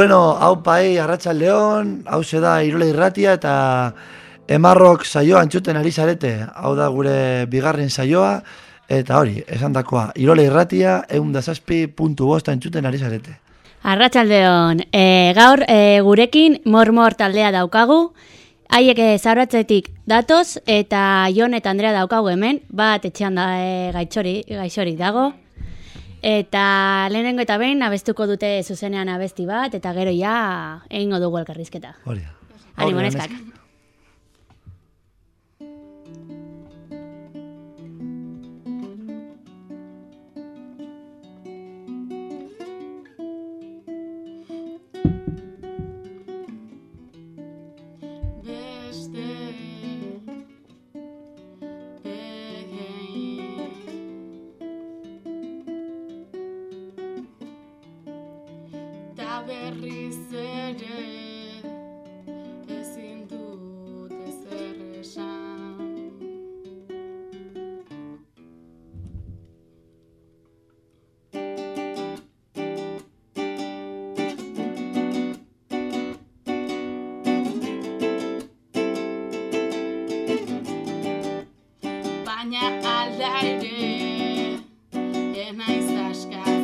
Bueno, hau pai, arratsa leon, hau da irole irratia eta emarrok saioa antxuten ari zarete. Hau da gure bigarren saioa eta hori, esan dakoa, irole irratia, egun da zazpi puntu bosta antxuten ari zarete. Arratxaldeon, e, gaur e, gurekin mormor taldea daukagu, haiek e, zauratzetik datoz eta Jon eta Andrea daukagu hemen, bat etxean da e, gaitxori, gaixori dago, Eta lehenengo eta behin abestuko dute zuzenean abesti bat, eta gero ja egingo dugu elkarrizketa. Hori. Animo neskak. Baina alda ere enaiz askatzen eta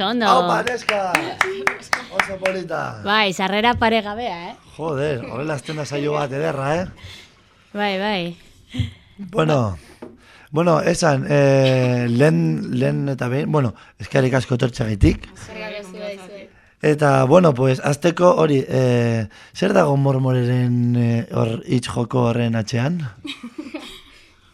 Oso ondo. Aupa, neska! Oso polita. Bai, sarrera paregabea, eh? Joder, horrela azten da saio bat ederra, eh? Bai, bai. Bueno, bueno, esan, eh, lehen, lehen eta behin, bueno, eskarik asko tortxagitik. Eta, bueno, pues, azteko hori, eh, zer dago mormoreren eh, hor hitz joko horren atxean?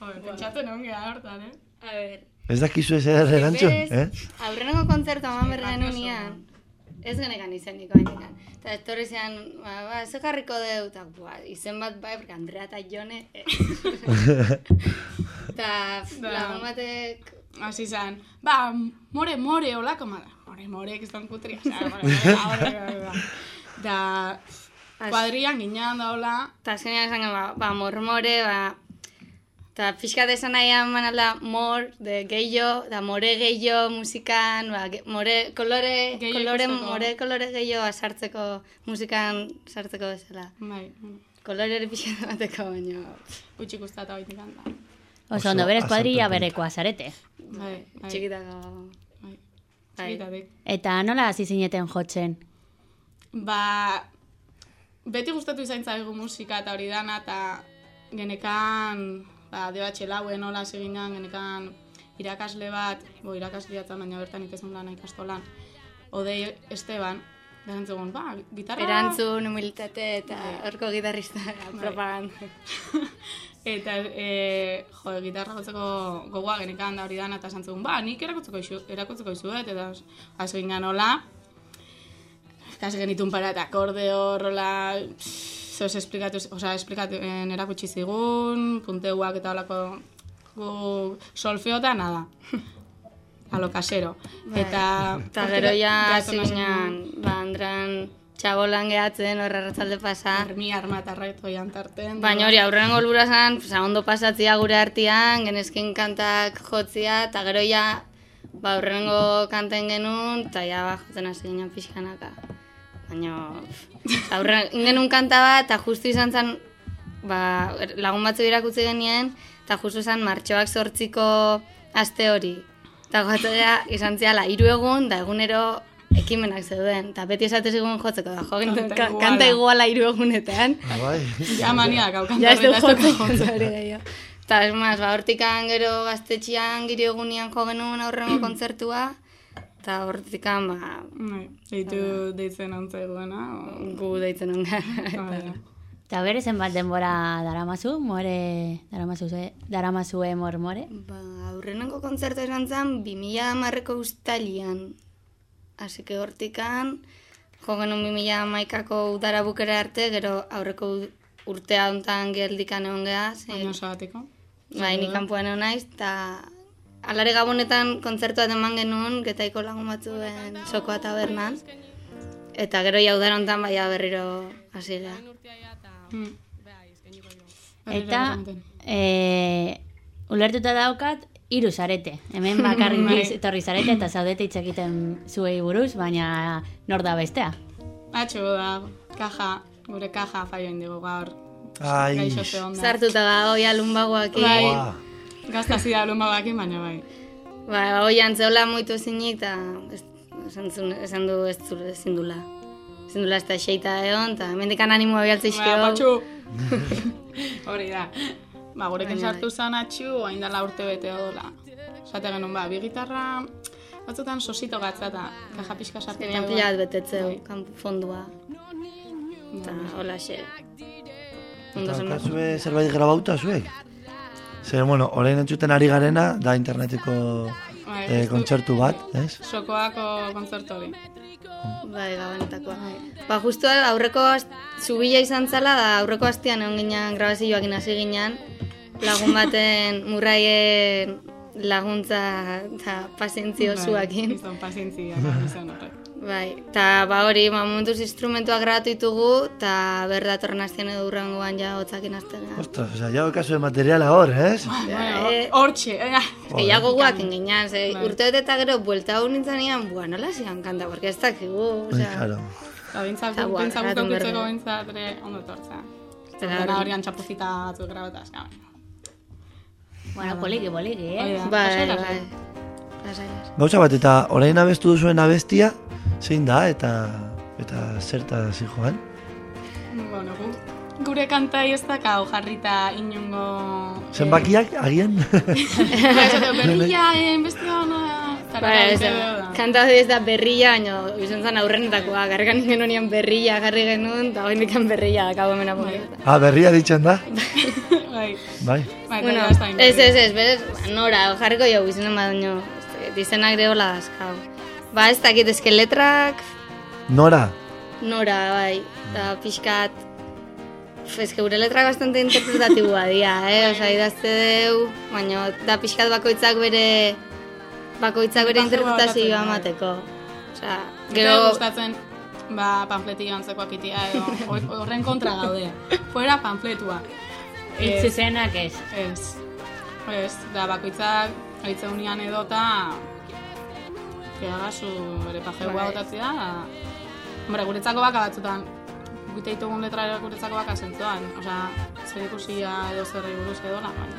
Joder, pentsatzen egon geha hortan, eh? A ver, Ez dakizu ez eder erantzun, eh? aurreneko kontzertu eman berren unian, ez genekan izeniko bainikan. Eta etorri zean, ba, ba, ze jarriko deu, eta bua, izen bat bai, porque Andrea eta Jone, eh. Eta Da. lagun batek, Hasi zan, ba, more, more, holako mada. More, more, que kutria. Osa, more, more, more, more, more. Da, kuadrian ginean da hola, eta azkenean esan, ba, ba, mormore, ba, eta pixkat esan nahi alda mor, de gehiago, da more gehiago musikan, ba, ge- more, kolore, Gehiago kolore, ikusteko. more kolore gehiago sartzeko musikan sartzeko bezala. bai, Kolore pixkat bateko, baina... utxik usta eta baitik handa. Oso ondo, berez kuadrilla azalpen. berekoa zarete. Bai, bai, Txikitako... bai. Bai. Txikitatik. Eta nola hasi zineten jotzen? Ba, beti gustatu izan zaigu musika eta hori dana, eta genekan, ba, DH lauen hola seginan, genekan irakasle bat, bo, irakasle bat, baina bertan itezen lan ikastolan, Odei Esteban, da entzugun, ba, gitarra... Erantzun, humilitate eta horko gitarrista propaganda. Eta, e, jo, gitarra jotzeko gogoa genekan da hori dana, eta zugun, ba, nik erakutzeko izu, erakutzeko izuet, eta hasi ginen hola, kasi genitun para eta akordeo, rola, zeus esplikatu, osea, esplikatu, en, erakutsi zigun, punteuak eta holako, gu, solfeo eta nada. A lo casero. Eta, Eta gero ja, ginen, ba, Andran txabolan gehatzen, horra ratzalde pasa. Armi armatarraito jantarten. Baina hori, aurrengo helburua zan, pues, ondo pasatzia gure artean, genezkin kantak jotzia, eta gero ja, ba, aurrengo kanten genuen, eta ja, ba, jotzen hasi ginen pixkanaka. Baina, aurren, genuen kanta bat, eta justu izan zen, ba, lagun batzu irakutzi genien, eta justu zen martxoak sortziko aste hori. Eta gotzea, izan ziala, hiru egun, da egunero ekimenak zeuden. Eta beti esate zigun jotzeko da, jo, Kanta ka- kanta iguala hiru egunetan. Bai. Ja maniak, hau Ja ez du kantarreta jotzen hori gehiago. Eta más, ba, hortikan gero gaztetxian giro egunian jo genuen aurrengo kontzertua, eta hortikan, ba, Bai, Deitu deitzen antzegoena. o- gu deitzen onga. Bai. Eta bere zenbat denbora daramazu, more, daramazu, daramazue mormore? ba, aurrenengo kontzertu esan zen, 2000 amarreko ustalian. Así que hortikan, jo genuen 2000 amaikako udara bukera arte, gero aurreko urtea hontan geldikan egon geha, ze- Baina osagatiko. Bai, ni kanpoan egon naiz, eta alare gabonetan kontzertua eman genuen, getaiko lagun batzuen sokoa tabernan. Eta gero ja udara hontan baia berriro hasi geha. Mm. Eta, e, ulertuta daukat, hiru zarete. Hemen bakarrik Bai. biz etorri zarete eta zaudete hitz egiten zuei buruz, baina nor da bestea. Atxo da, kaja, gure kaja faio indigo gaur. Ai. Sartuta da, oi alunbagoak Bai. Gaztazi da luma bakin, baina bai. Ba, oian zeola moitu zinik, eta ez- esan, du ez zure ezin dula. Ezin dula ez da xeita egon, eta mendikan animoa bialtze Ba, izkio. patxu! Hori da. Ba, gurekin sartu zan atxu, hain dela urte bete odola. Zate genuen, ba, bi gitarra, batzutan sosito gatza eta kaja pixka sartu. Zenean pila bat betetzeu, kanpo fondua. Eta hola xe. Ondo zen. Daukazue zerbait grabauta zuek? Zer, bueno, orain entzuten ari garena, da interneteko Bai, eh, kontzertu bat, ez? Sokoako kontzertu hori. Bai, gabonetakoa. Ba, justu aurreko ast- zubila izan zala, da aurreko astean egon ginen grabazioakin hasi ginen, lagun baten murraien laguntza eta pazientzio zuakin. Bai, Izan pazientzia, izan horrek. Bai, eta ba hori, ba, momentuz instrumentuak grabatu ditugu, eta berdatorren astean edo urrengoan ja hotzakin aztenean. Ostras, oza, ja okazu materiala hor, ez? Bueno, Eh, hortxe, eh, Gehiago guak enginan, ze Bai. urte eta gero buelta hau nintzen ean, bua, nola zian kanta, porque ez dakigu, Bai, osea, claro. Bintzat, Eta bintzat grabatu guztaukitzeko berri. bintzat ere ondo tortza. Dena hori. horian txapuzita batzuk grabata, eska. Bueno, poliki, poliki, eh? Bai, bai, bai. Gauza bat, eta orain abestu duzuen abestia, zein da, eta eta zerta joan? Bueno, gu, gure kantai ez dakau jarrita inungo... Zenbakiak, agian? Eh, berria, eh, beste hona... Ba, kanta ez da berria, baina izan zen aurrenetakoa, garrikan genuen berria jarri genuen, eta hori indikan berria dakau hemen apuntuta. ah, berria ditzen da? Bai, Bai. bai, Bueno, ez ez, ez, ez, berez, ba, nora, jarriko jau izanen baino, dizenak deola dazkau. Ba, ez dakit eske letrak, Nora? nora, bai, eta pixkat, Uf, eske gure letrak bastante interpretatiboa dira, eh? Osa, idazte deu, baina da pixkat bakoitzak bere, bakoitzak bere interpretazioa emateko. Osa, Gero gero, gustatzen ba, panfleti antzekoak itia edo hor- horren kontra gaude. Fuera panfletua. Hitz izenak ez. Ez. Ez, da bakoitzak aitze unian edota que haga su bere pajeua Bai. botatzea. da- Hombre, guretzako baka batzutan gute ditugun letra guretzako baka zentzuan. Osea, zer ikusia edo zerri buruz edo la, baina.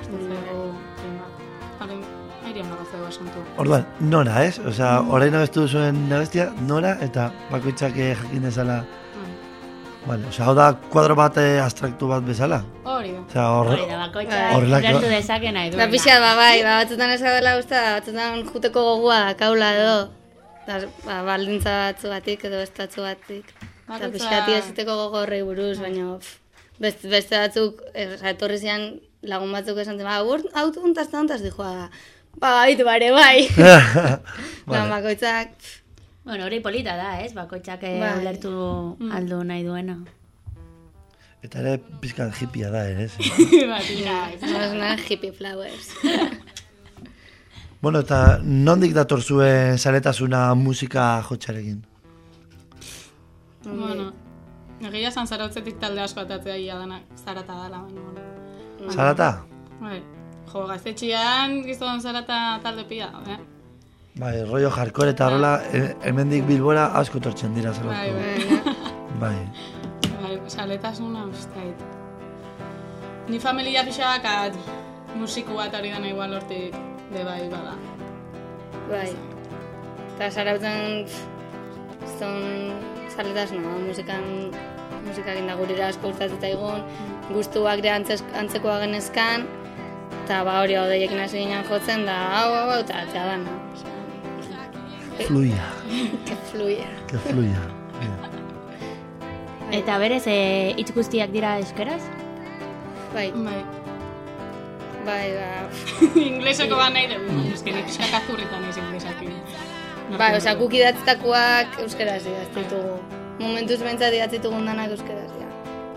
Ez dut zego. Haren, airian bagatzeko asuntu. Orduan, nora, ez? Osea, orain abestu duzuen abestia, nora, eta bakoitzak eh, jakin dezala. Vale, osea, hau da kuadro bat eh, abstraktu bat bezala? Hori da. Osea, hor... Hori da, bakoitza Bai. Horrelako- dezake nahi da duena. pixkat, ba, bai, ba, batzutan ez gaudela uste, da, batzutan juteko gogoa kaula edo, da, ba, baldintza batzu batik edo estatzu batik. Eta pixkat idaziteko gogo horrei buruz, baina pff, beste, beste batzuk, eh, etorri zian lagun batzuk esan zen, ba, ur, hau untaz eta untaz dijoa da. Ba, baitu bare, bai. Ba, bakoitzak, pff, Bueno, hori polita da, ez? Bakoitzak eh, Bai. ulertu aldu nahi duena. Eta ere pizkat hippia da, ere, ez? Ba, tira, una hippie flowers. bueno, eta nondik dator zuen zaretasuna musika jotxarekin? Bueno, egia esan zarautzetik talde asko atatzea ia danak zarata dala, baina, bueno. Zarata? Bai, jo, gaztetxian gizon zarata talde pila, eh? Bai, rollo hardcore eta horrela, he- hemendik bilbora asko tortzen dira Bai, zaratu. bai, Bai. bai, saletasuna, ustait. Ni familia pixakat musiku bat ari dana igual hortik de bai bada. Bai. Eta zarautzen, zon zaletas, no, musikan, musikak inda gurira asko gustatzen zaigun, gustuak ere antzekoa genezkan, eta ba hori hau deiekin hasi ginen jotzen, da hau, hau, hau, eta atzea dana. Fluia, Que fluya. que fluia. Ja. Eta berez, eh, hitz guztiak dira eskeraz? Bai, Bai, bai, ba, ingleseko bat nahi dugu, eski nik pixka kazurritan ez inglesakin. bai, osea, guk idatzitakoak euskeraz ditugu. Momentuz bentsat idatzi ditugun danak euskeraz dira.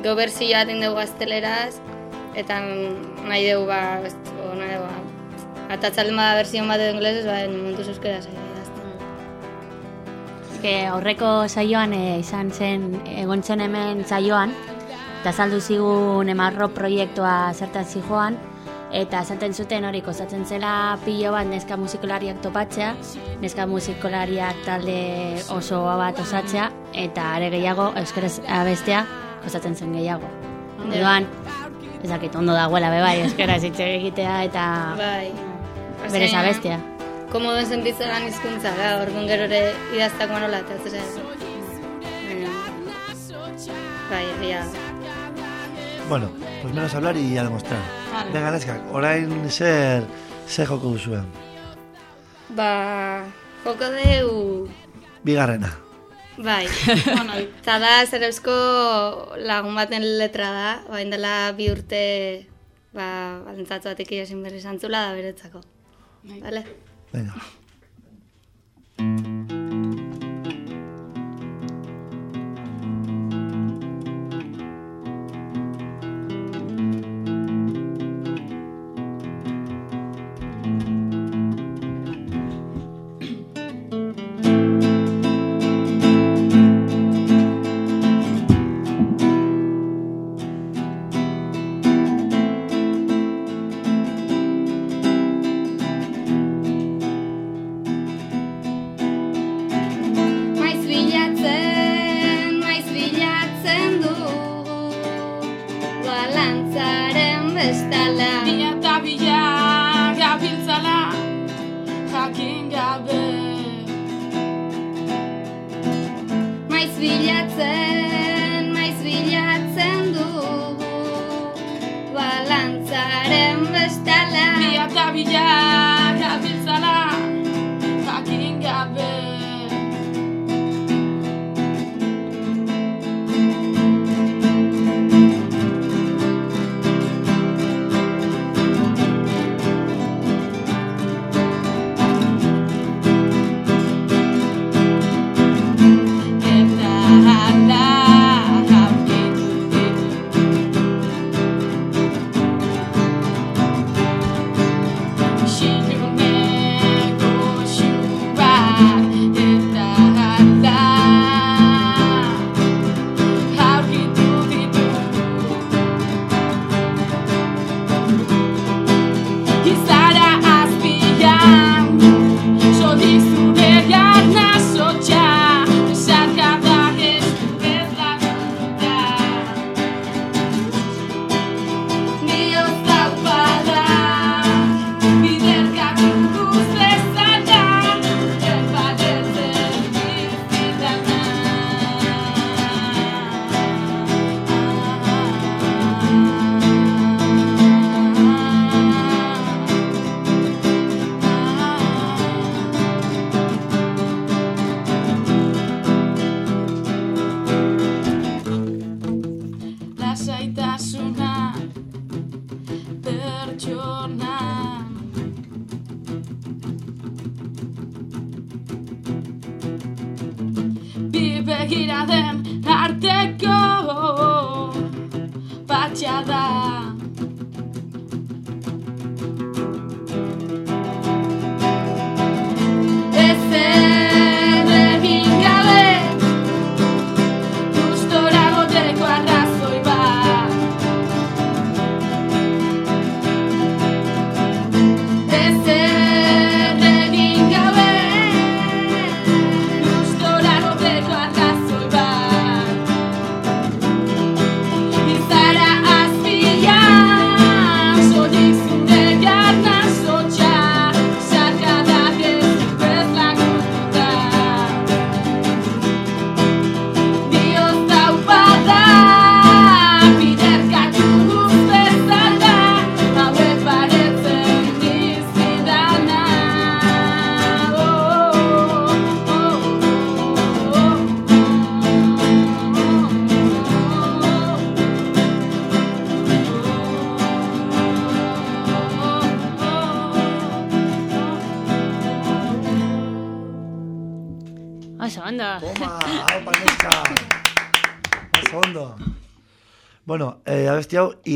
Gero berzioa dugu gazteleraz, eta nahi dugu, ba, ez, o, nahi dugu, ba, atatzalden bada berzion bat edo inglesez, ba, momentuz euskeraz idazte. Eske horreko saioan eh, izan zen, egon zen hemen saioan, eta saldu zigun emarro proiektua zertan zijoan, eta esaten zuten hori kostatzen zela pilo bat neska musikolariak topatzea, neska musikolariak talde oso bat osatzea, eta are gehiago euskaraz abestea kostatzen zen gehiago. Orduan, ez dakit ondo dagoela be bai, euskaraz hitz egitea eta Bai. berez Azkenean, abestea. Komodoen sentitzen lan hizkuntza da, orduan gero ere idaztako nola, eta. Baina, bai, egia. Bueno, pues menos hablar y a demostrar. Vale. Venga, neskak, orain zer, zer joko duzuen. Ba, joko deu, Bigarrena. bai. bueno, Eta da, zer eusko lagun baten letra da, bain dela bi urte, ba, balentzatu batek irasin berri zantzula da beretzako. Bai. Vale? Venga. begiraden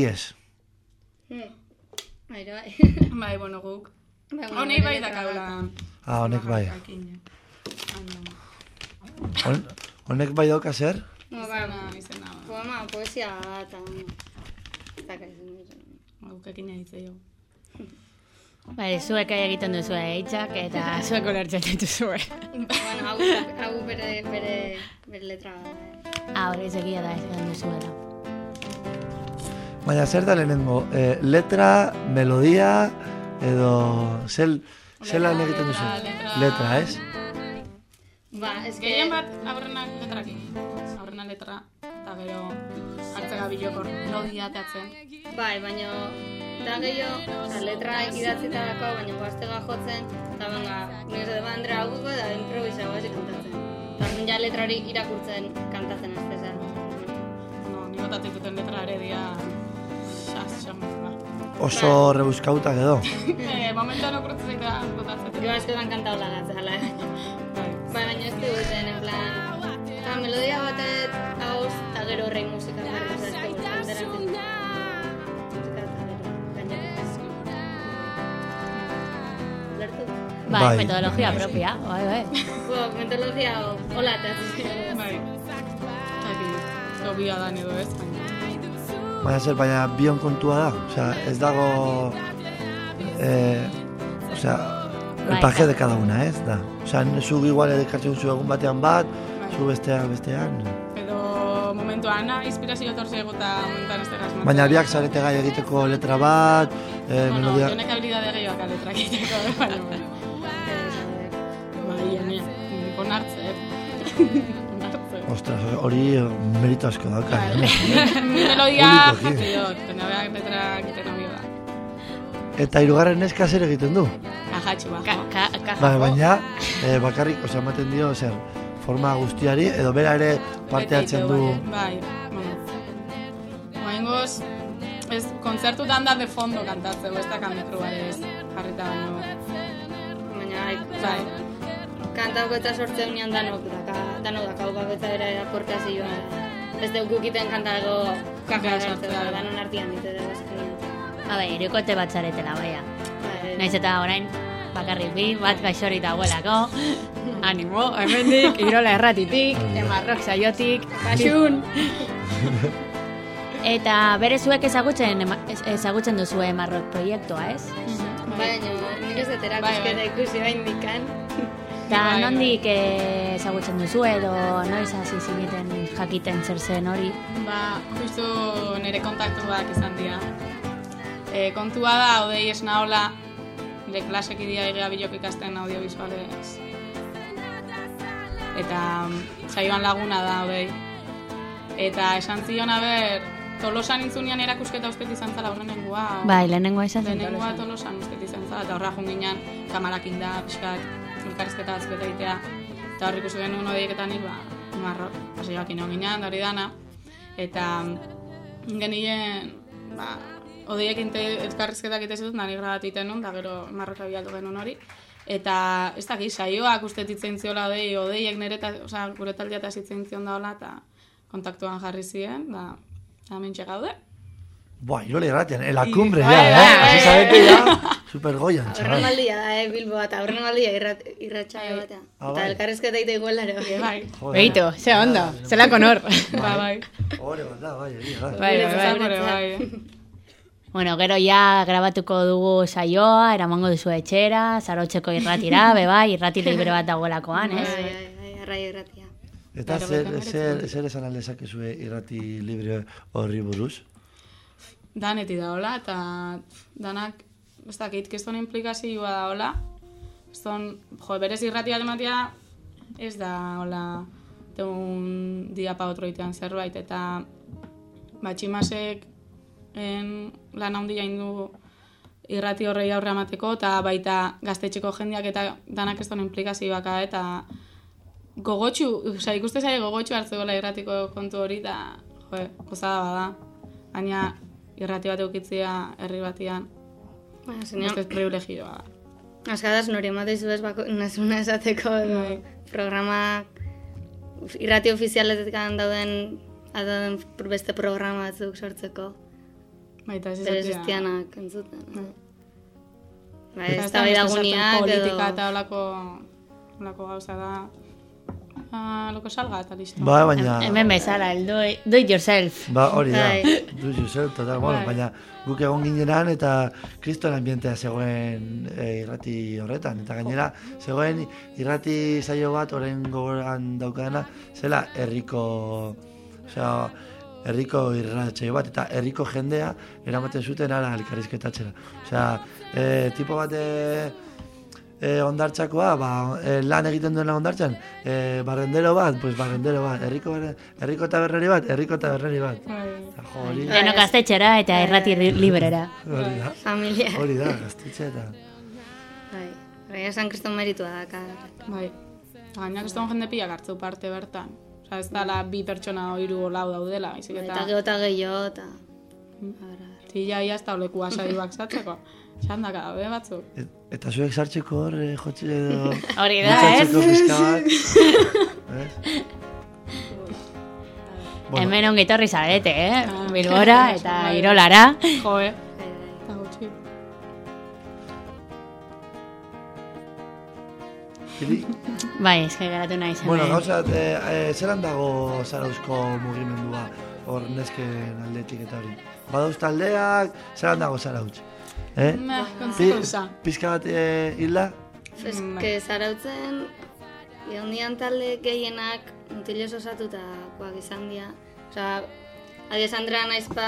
ies. Bai, bai. Bai, bueno, guk. Bai, Honei bai bere dakagula. Ah, honek bai. Honek bai dauka zer? No, bai, Izena, izena. poema, poesia bat, eta... Ez dakit izan dut. Guk ekina ditzeo. Bai, zuek egiten duzu hitzak eta zuek ulertzen dituzue. bueno, hau, bere, bere, bere letra bai. Ah, hori egia da esan duzuela. Baina zer da lehenengo? Eh, letra, melodia, edo... Zel, zelan egiten duzu? letra. Letra, ez? Ba, ez que... Gehien bat aurrenak letrakin. Aurrena letra, eta gero hartzega bilokor melodia teatzen. Bai, baina da gehiago, oza, letra idatzita dako, baina guaztega jotzen, eta benga, nire de bandera hau eta improvisago hasi kantatzen. Eta orduan ja letra hori irakurtzen kantatzen ez bezala. No, ni botatik duten letra ere Oso rebuzkautak edo. Eh, momentuan okurtu zaita botatzen. Jo askotan kanta hola gatzala. Bai. Bai, baina ez duten, en plan... Eta melodia batet hauz, eta gero horrein musika jarri, eta? Bai, Bai. metodologia propia, bai, bai. Bo, metodologia hola eta ez Bai. Aki, lobia dan edo ez, baina... Zer, baina bion kontua da. Osea, ez dago... Eh, osea, el paje de cada una, ez da. Osea, zu igual edekartzen zu egun batean bat, zu bestean bestean. Edo momentuan, inspirazio etorze eta momentuan ez tegaz. Baina biak zarete gai egiteko letra bat, eh, Bueno, melodia... jonek habilidade gehiago letrak egiteko, baina, bueno. Bai, onartze. Onartze. Ostras, hori merito asko dauka. Bai. eh? Melodia dut, baina beak letra egiten hori da. Eta hirugarren neska zer egiten du? Ajatxu Ka, bajo. ka, ka, Ba, baina eh, bakarrik, osea, ematen dio zer, forma guztiari, edo bera ere parte hartzen du... Bai, bueno. Oaingoz, ez, kontzertutan da de fondo kantatzeu, ez da kametru ez jarrita baino. Baina, bai, Bai, kanta hau sortzen nian danok daka, danok daka hau bakoitza bera aportazioa. Ez dugu gukiten kanta ego Kaja kaja sartzea. sartzea, danon artian dite dugu azkenean. A ber, irukote bat zaretela, baia. Bai, Naiz eta orain, bakarrik bi, bat gaixori dagoelako. Animo, hemendik, irola erratitik, emarrok saiotik, kasun. Eta bere zuek ezagutzen, ez- ezagutzen duzu emarrok proiektua, ez? Baina, nik ez dut Bai, erakusketa bai. ikusi bain dikan. Eta Bai. nondik eh, ezagutzen duzu edo noiz hasi zineten jakiten zer zen hori. ba, justu nire kontaktuak izan dira. E, kontua da, odei esna hola, nire klasek idia egia bilok ikasten audiovisualez. Eta mm, saioan laguna da, odei. Eta esan zion, ber, tolosan intzunean erakusketa uspet izan zala horrenengua. Bai, lehenengoa izan zen. Lehenengoa Tolosan. tolosan uspet izan zala, eta horra junginan kamarakin da, pixkat, elkarrizketa batzuk egitea. Eta hor ikusi genuen odeiketan ba, marro, paseoak ino ginean, da hori dana. Eta genien, ba, odeiek inte elkarrizketak ite zitut, nari grabat iten nun, da gero marroka bialdu genuen hori. Eta ez dakit, saioak uste ditzen ziola odei, odeiek nire, eta, osea, gure taldea eta zitzen zion daola, eta kontaktuan jarri ziren, da, hemen gaude. Buah, irole irratian, en la cumbre, Bai, ya, eh? bai, Así bai. sabete ya, super goyan, Aurren chaval. maldia da, eh, Bilbo eta aurren maldia irrat, irratxaio Bai. batean. Ah, Eta bai. elkarrezketa ite igualaro. Bai, Joder. Beito, ze ondo, zelako nor. bai, bai. Hore bat da, bai. Bai, bai, bai. Bai. Bueno, gero ja grabatuko dugu saioa, eramango duzu etxera, zarotzeko irratira, be bai, irrati libre bat dagoelakoan, Bai, ez? bai, bai, arraio irratia. Eta zer, zer, zer esan aldezakezue irrati libre horri buruz? Daneti da hola, eta danak, ez dakit, keston implikazioa da hola. Keston, jo, berez irratia dematia, ez da hola, de un dia pa otro itean zerbait, eta batximasek en, lan handia indu irrati horrei aurre amateko, eta baita gaztetxeko jendeak eta danak keston implikazioak eta gogotxu, osea, ikuste zaila gogotxu hartzekola irratiko kontu hori, eta, jo, gozada bada. Baina, irrati bat eukitzia herri batian, Baina, beste zenean, privilegioa da. askadaz nori emate ez bako, nasuna esateko edo Bai. programa irrati ofizialetik dauden dauden beste programa batzuk sortzeko. Baita ez Bere izatea. ziztianak entzuten. Bai, Eta ez da bai daguniak Politika eta olako, olako gauza da. Ah, loko salga eta listo. Ba, baina... Hemen bezala, el do, do it yourself. Ba, hori da. Bai. Du yourself, total, bueno, Bai. baina guk egon ginenan eta kriston ambientea zegoen e, irrati horretan. Eta gainera, zegoen irrati saio bat, orain gogoran daukadana, zela herriko, osea, herriko irratsaio bat, eta herriko jendea eramaten zuten ara elkarrizketatzera. Osea, e, tipo bat e, e, ondartzakoa, ba, e, lan egiten duena ondartzan, e, barrendero bat, pues barrendero bat, herriko, herriko tabernari bat, herriko tabernari bat. Bai. Eta jo, hori, Denok gaztetxera eta irrati ri- librera. hori da, Familia. hori da, gaztetxe eta... Bai, bai, esan kriston meritua da, ka. Bai. Ez dago jende pilak hartzeu parte bertan. Osa, ez dala bi pertsona o hiru o lau daudela, baizik Bai, Eta eta... gero eta gehiago, eta... Tila ia ez da oleku asaioak zatzeko. Txandaka daude batzuk. Et, eta zuek sartzeko hor, eh, jotxe edo... Hori da, ez? Bueno. Hemen ongi etorri zarete, eh? Ah. Bilbora eta Bai. Irolara. Jo, eh? Bai, eske geratu nahi zen. Bueno, gauza, e, e, zelan dago zarauzko mugimendua hor nesken aldetik eta hori? Badauz taldeak, zelan dago zarautz? Eh? Pi, kontzukosa. pizka bat e, hilda? Eske zarautzen, ihondian talde gehienak mutiloz osatutakoak izan dira. Osa, Adiez Andrea naizpa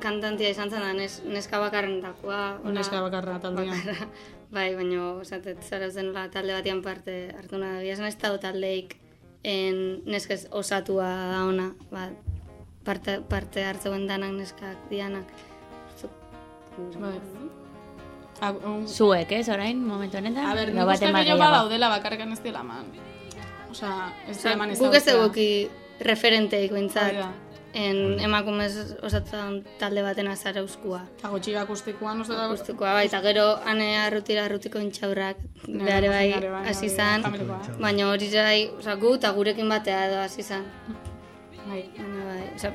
kantantia izan zen da, nes, neska bakarren dakoa. Neska bakarra taldean. bai, baina, osatet, zarautzen la talde batian parte hartu nahi. Biaz nahiz dago taldeik en neskez osatua da ona. Ba, parte, parte hartzeuen danak neskak dianak. Bai. Un, Zuek, ez, orain, momentu honetan? a ber, nik uste gehiago badaudela bakarrekan ez dela eman. Osea, ez dela eman Guk ez eguki referenteik bintzat. En emakumez osatzen talde baten azara euskua. Eta gutxi akustikoan, oso da... Guztukoa bai, eta gero ane arrutira arrutiko intxaurrak bai Nere bai, hasi hori, zan, familikoa. baina hori bai, oza, gu eta gurekin batea edo hasi zan. Bai. Baina bai, oza,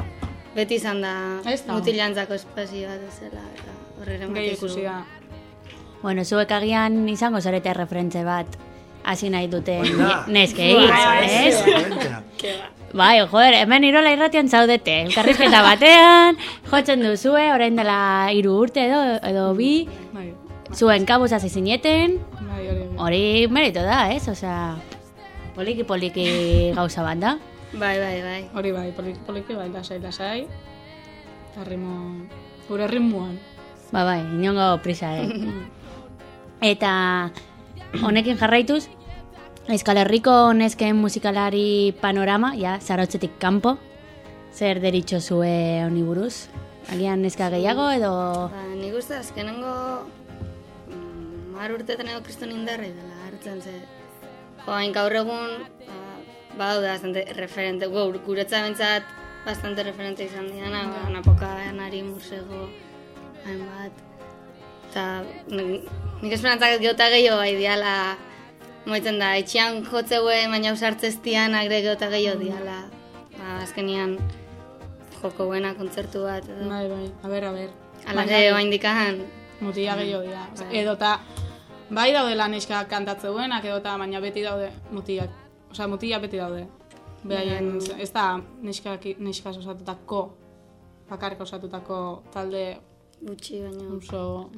beti izan da Ez mutilantzako espazio bat ezela, eta horrela ikusi da. Bueno, zuek agian izango zarete referentze bat hasi nahi duten neskei, ez? Referentea. Bai, joder, hemen irola irratian zaudete. Elkarrizketa batean, jotzen duzue, orain dela hiru urte edo, edo bi, Bai. zuen kabuz hasi zineten, Bai, hori. merito da, ez? Osea, poliki poliki gauza bat da. Bai, bai, bai. Hori bai, poliki, poliki, bai, lasai, lasai. Eta ritmo... Gure ritmoan. Ba bai, inongo prisa, eh? Eta honekin jarraituz, Euskal Herriko nesken musikalari panorama, ja, zarotzetik kanpo, zer deritxo zue honi buruz? Agian neska gehiago edo... Ba, nik uste azkenengo mm, mar urtetan edo kriston indarri dela hartzen ze. Jo, hain gaur egun, ba, badaude bastante referente, gu, guretza bentsat bastante referente izan diana, ba, napoka, nari, musego, hainbat. Eta nik esperantzak geota gehiago gai diala, moitzen da, etxean jotzeue, baina usartzeztian agre geota gehiago diala. Ba, azkenian joko buena kontzertu bat, edo. Bai, bai, a ber, a ber. Ala Baina ge, oa indikan, Mutila gehiago dira. Bai. edota, bai daudela neskak kantatze duenak, edota, baina beti daude mutilak. Osea, mutilak beti daude. Behaien, ez da neskak, neskaz osatutako, bakarrik osatutako talde gutxi baina. oso,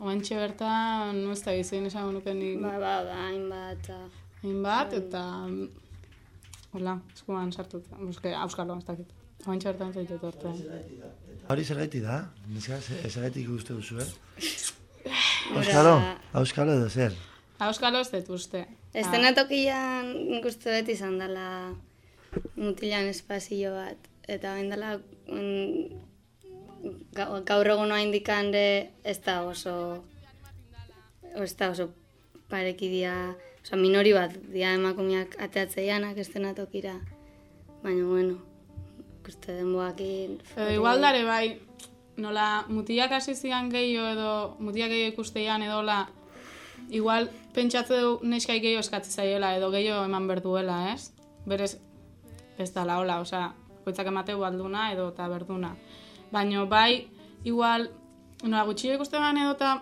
oentxe bertan, ez da gizein esan nuke nik Ba, ba, ba, hainbat, eta... hainbat, eta, hola, eskuan sartuta, buske, auskalo, ez dakit. Oentxe bertan zaitut orte. Hori zergaiti da? Ze- zergaitik uste duzu, eh? Auskalo, auskalo edo zer. Auskalo ez dut uste. Estenatokian nik uste beti izan dela mutilan espazio bat. Eta bain dela ga- gaur egun noa indikande ez da oso ez da oso parekidia, oso minori bat dia emakumeak ateatzeianak estenatokira. Baina bueno, ikuste denboakin... Edo igual dare bai, nola mutilak hasi zian gehiago edo mutilak gehiago ikusteian edo la, igual pentsatze du neskai gehiago eskatze zaiela edo gehiago eman berduela, ez? Berez, ez da la hola, osea, koitzak emateu alduna edo eta berduna. Baina bai, igual, nola gutxi ikuste ban edo eta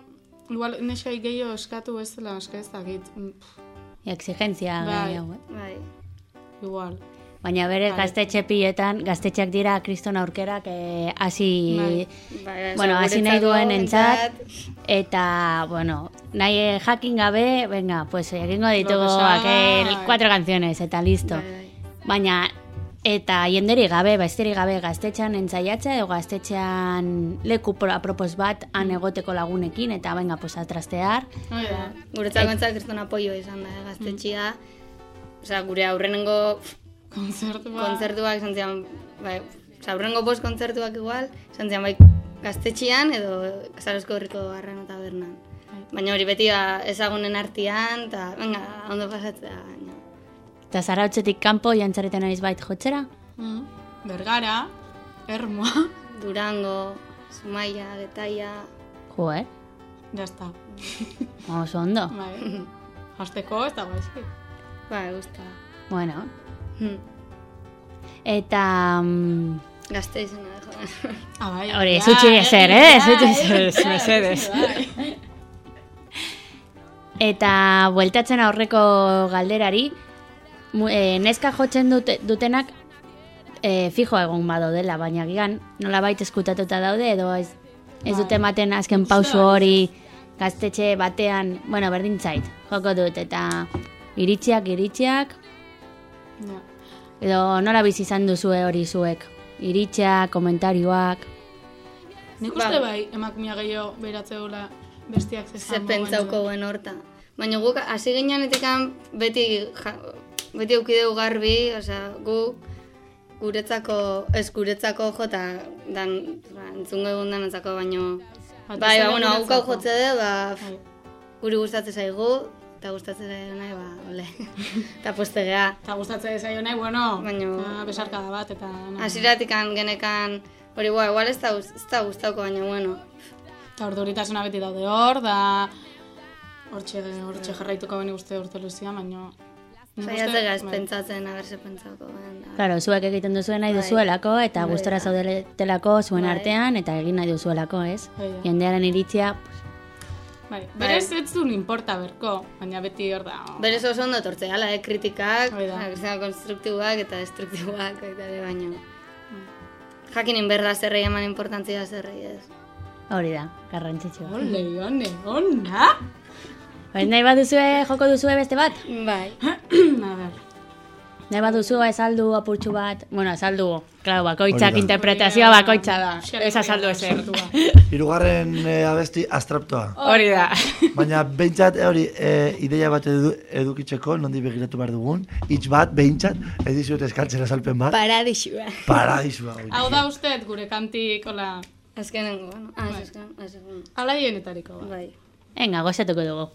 igual neskai gehiago eskatu ez dela, eska ez dakit, mm, pff, Exigentzia Bai. gehiago, eh? Bai, igual. Baina bere Bai. gaztetxe piletan, gaztetxeak dira kriston aurkerak eh, hasi... Bai. bai, bai, Bueno, hasi nahi duen entzat, eta, bueno, nahi eh, jakin gabe, venga, pues egingo ditugu aquel cuatro canciones, eta listo. bai, bai. Baina, eta jenderi gabe, baizteri gabe gaztetxean entzaiatzea, edo gaztetxean leku pro- apropos bat han egoteko lagunekin, eta atrastear. Hoi da. Guretzako entzat kriston apoio izan da, gaztetxia. Osea, gure aurrenengo Konzertu bat. kontzertuak izan zian, bai, osea, aurrengo bost kontzertuak igual, izan zian bai gaztetxian edo Zarauzko herriko garran eta bernan. Baina hori beti ba, ezagunen artian, eta venga, ondo pasatzea. Eta zarautzetik kanpo jantzareten naiz bait jotzera. Mm. Bergara, Ermoa, Durango, Zumaia, Getaia, Jo, eh? ya está. Oso ondo. Bai. Hasteko ez da gaizki. bai, gusta. Bueno, Hmm. eta... Mm, Gazte izena, jo. Ah, bai. Hori, ja, zutxi ezer, eh? ja, Zutxi eh, ezer, bai. Eta bueltatzen aurreko galderari, eh, neska jotzen dute, dutenak eh, fijo egon badaudela, baina gian nola baita eskutatuta daude, edo ez, ez dute ematen azken pausu hori gaztetxe batean, bueno, berdin zait, joko dut, eta iritziak, iritziak, Ja. edo nola bizi izan duzue hori zuek, iritziak, komentarioak, Nik Ba. uste bai, emakumea gehiago beratzeula bestiak Ze zezan. pentsauko guen horta. Baina guk hasi gineanetikan beti ja, beti eukideu garbi, osea, gu guretzako, ez guretzako jota, dan, ba, entzungo egun danentzako, baino, bai, ba, bueno, guretzako. jotze du, ba, Bai. guri gustatzen zaigu, eta gustatzen zaigu nahi, ba, ole, eta postegea. Eta gustatzen zaio nahi, bueno, Baino- besarkada bat, eta... no. Hasiratikan genekan, hori, ba, igual ez da, ez da gustauko, baina, bueno, Eta urduritasuna beti daude hor, da... Hortxe, hortxe jarraituko beni uste urte luzia, baina... saiatzega ez bai. pentsatzen, haber ze pentsauko, da. Claro, zuek egiten duzuen nahi Bai. duzuelako, eta Bai. gustora zaudetelako zuen Bai. artean, eta egin nahi duzuelako, ez? Bai. Jendearen iritzia, Bai, berez ez duen importa berko, baina beti hor da... Berez oso ondo tortzea, ala, eh? kritikak, konstruktiboak eta destruktiboak, eta ere baino. Jakinin berda zerrei eman importantzia zerrei ez. hori da, garrantzitsua. Ole, one, ona! Baina nahi baduzue, joko duzue beste bat? Bai. A ber, Nahi baduzu azaldu apurtxu bat, bueno, azaldu, claro, bakoitzak interpretazioa bakoitza da. Ez azaldu ezer. Hirugarren eh, abesti astraptoa. Hori da. Baina behintzat eh, hori eh, ideia bat edu, edukitzeko, nondi begiratu behar dugun, hitz bat, behintzat, ez dizuet eskaltzen azalpen bat, Paradisua. paradisua. Hau da uste gure kantik, hola, Azkenengo, bueno. Ah, ez azken, ez azken. alaienetariko. Ba. Bai. Venga, gozatuko dugu.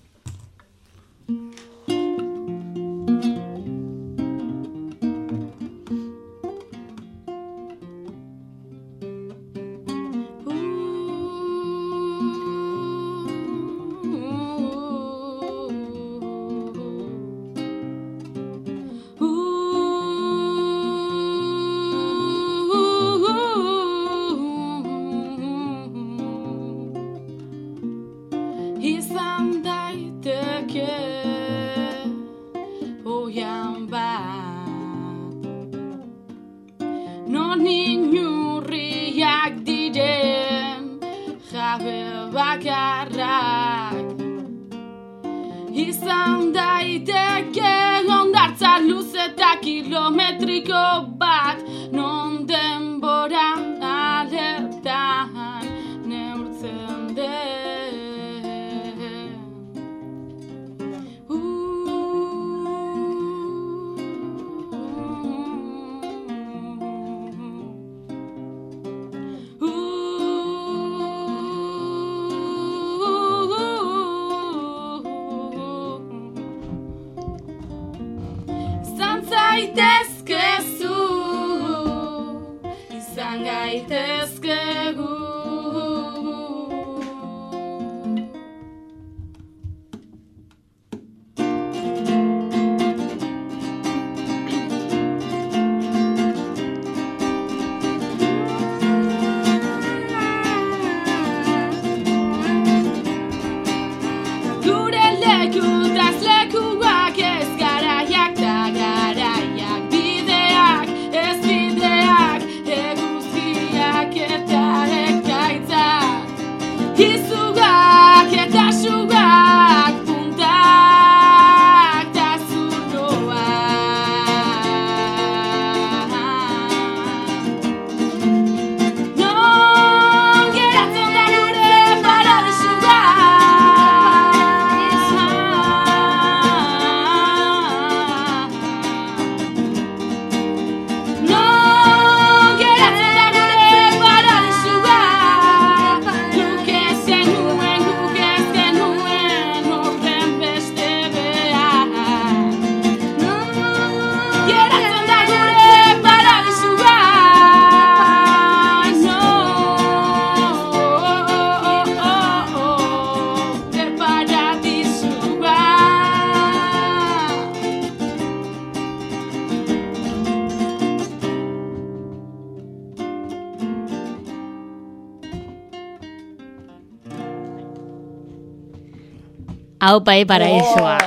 Hau pai paraísoa.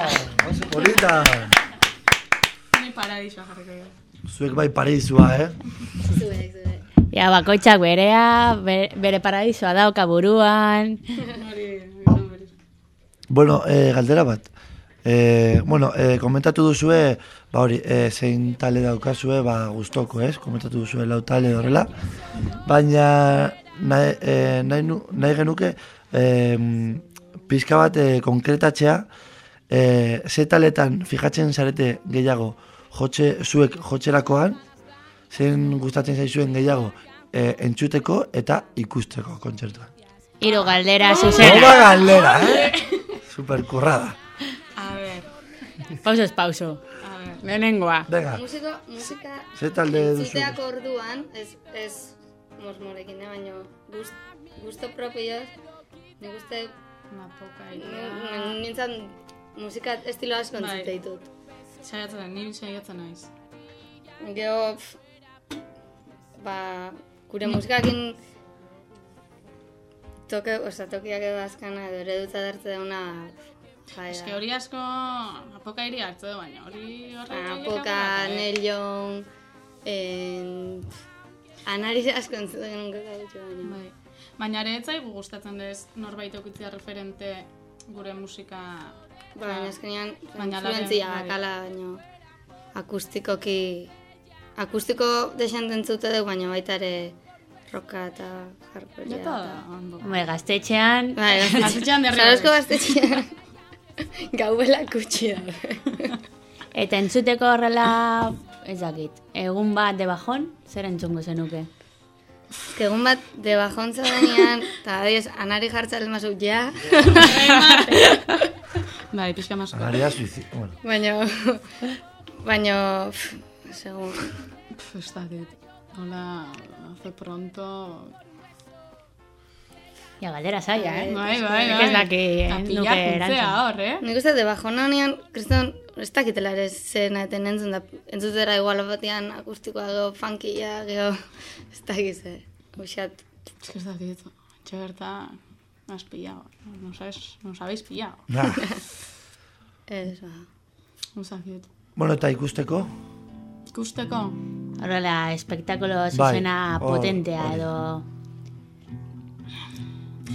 Oso polita. Ni paradisua jarriko. Zuek bai paraizua, eh? Zuek, zuek. Ja, bakoitzak berea, bere, paradisoa dauka buruan. Bueno, eh, galdera bat. Eh, bueno, eh, komentatu duzue, ba hori, eh, zein tale daukazue, ba gustoko, ez? Komentatu duzue lau tale horrela. Baina nahi, eh, nahi, nahi genuke eh, pizka bat eh, konkretatzea eh, ze taletan fijatzen zarete gehiago jotxe, zuek jotxerakoan, zein gustatzen zaizuen gehiago eh, entzuteko eta ikusteko kontzertuan. Hiru galdera Oba zuzena. galdera, eh? Super kurrada. A ver, Pauso ez pauso. a ver. Lehenengoa. Venga, Musiko, musika ze talde duzu? entzuteak orduan, ez, ez mosmorekin, eh, baina gust, gusto propioz, nik uste Ni- nintzen musika estilo asko Bai. entzute ditut. Saiatzen, ni saiatzen naiz. Gero, ba, gure musikakin toke, oza, tokiak edo azkana edo eredutza dartze dauna, que hori asko apoka iri hartze du, baina hori horrek Apoka, Nelion, en, anari asko entzuten genuen baina. Bai. Baina ere ez zaigu gustatzen dez norbait eukitzea referente gure musika Ba, baina azkenean, Baina influentzia bai. akala, baina akustikoki, akustiko desenten entzute dugu, baina baita ere roka eta hardcorea. Eta eta- ondo. Hombre, gaztetxean, Bai, Gaztetxean derrigorrez. Zarauzko gaztetxean. Gauela kutsi da. eta entzuteko horrela, ez dakit, egun bat de bajon, zer entzungo zenuke? Egun bat, de bajon zaudenean, eta adioz, anari jartzaren mazu, ja. Bai, pixka masko. Anaria suizi... Bueno, Baina, baina, segun, Pff, Ez dakit. Hola, hace pronto... Ja, galdera zaila, eh? Bai, bai, bai. Nik ez daki, eh, nuke erantzun. hor, eh? nik uste, de bajon honean, kriston, ez dakitela ere zena eten entzun da, entzutera igual batean akustikoa gero, funkia, gero, ez dakit ze, uxat, Es que ez dakit. Etxe berta, me has pillado. No, sabes, nos habéis pillado. nah. Ez, ba. Uzakit. Bueno, eta ikusteko? Ikusteko? Horrela, espektakulo Bai, zuzena hor- potentea edo...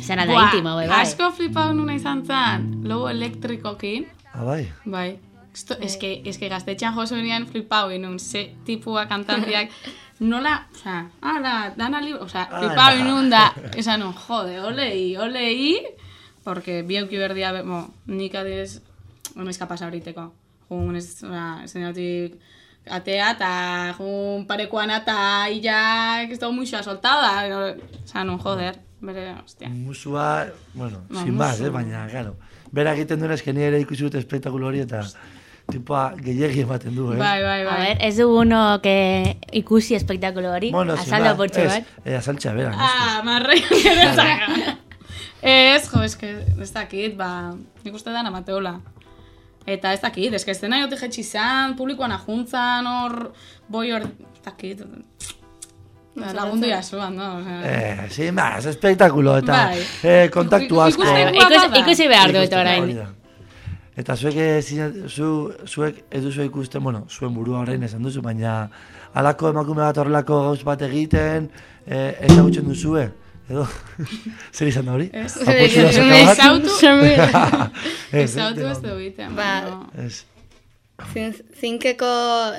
Zena da Buah, intimo, bai, bai. Asko flipau nuna izan zen, lobo elektrikokin. Ah, bai. Bai. Esto, eske, eske gaztetxean jo zuenean flipau inun, ze tipua kantantiak, nola, oza, ala, dana libre, oza, flipau Ala. inun da, esan nun, jode, olei, olei, porque biauki berdia, be- bo, nik adiz, bueno, eskapa sauriteko, jun, ez, oza, esenautik, atea, eta jun parekoan eta hilak, ez dago muixoa soltada, esan nun, joder, bere, ostia. Musua, bueno, Ba, sin más, eh, baina, claro. Bera egiten duena eske ni ere ikusi dut espektakulo hori eta tipoa gehiegi ematen du, eh? Bai, bai, A bai. ver, ez dugunok eh, ikusi espektakulo hori, Bueno, portxo ez, bat. Eh, azaltzea, bera, noski. Ah, marroi ere zaka. Ez, jo, eske, ez dakit, ba, nik uste da amateola. Eta ez dakit, eske ez dena jote jetxi izan, publikoan ajuntzan, hor, boi hor, ez dakit. Ba, lagundu jasuan, no? Eh, sin más, espektakulo eta Bai. eh, kontaktu asko. Ikusi, behar dut Ikusten, orain. Eta zuek, zu, zuek ez duzu ikusten, bueno, zuen burua orain esan duzu, baina halako emakume bat horrelako gauz bat egiten, eh, ezagutzen duzue, edo, zer izan da hori? Ez. Ezautu- Ez, Ezautu ez, ez du egiten, Ba, Zinkeko,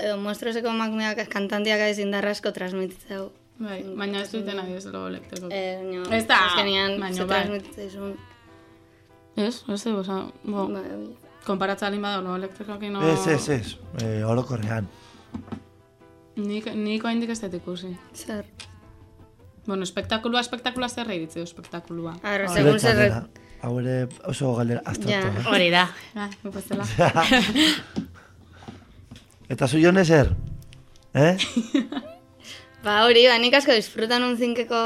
edo mostroseko emakumeak kantantiak ez indarrasko transmititzeu. Bai, baina ez duten nahi ez logo elektriko. Eh, baina, Ez da, azkenean, baina bai. Ez, ez du, oza, bo, Bai, bai. konparatza alin bada logo elektrikokin no... Ez, ez, ez, eh, orokorrean. Nik, nik oaindik ez dut ikusi. Zer. Bueno, espektakulua, espektakulua zer egitze, espektakulua. A ver, segun zer... Hau ere oso galdera abstraktua, Ja. eh? Hori da. Ah, gupazela. Eta zu jone zer? Eh? Ba hori, ba, nik asko disfrutan un zinkeko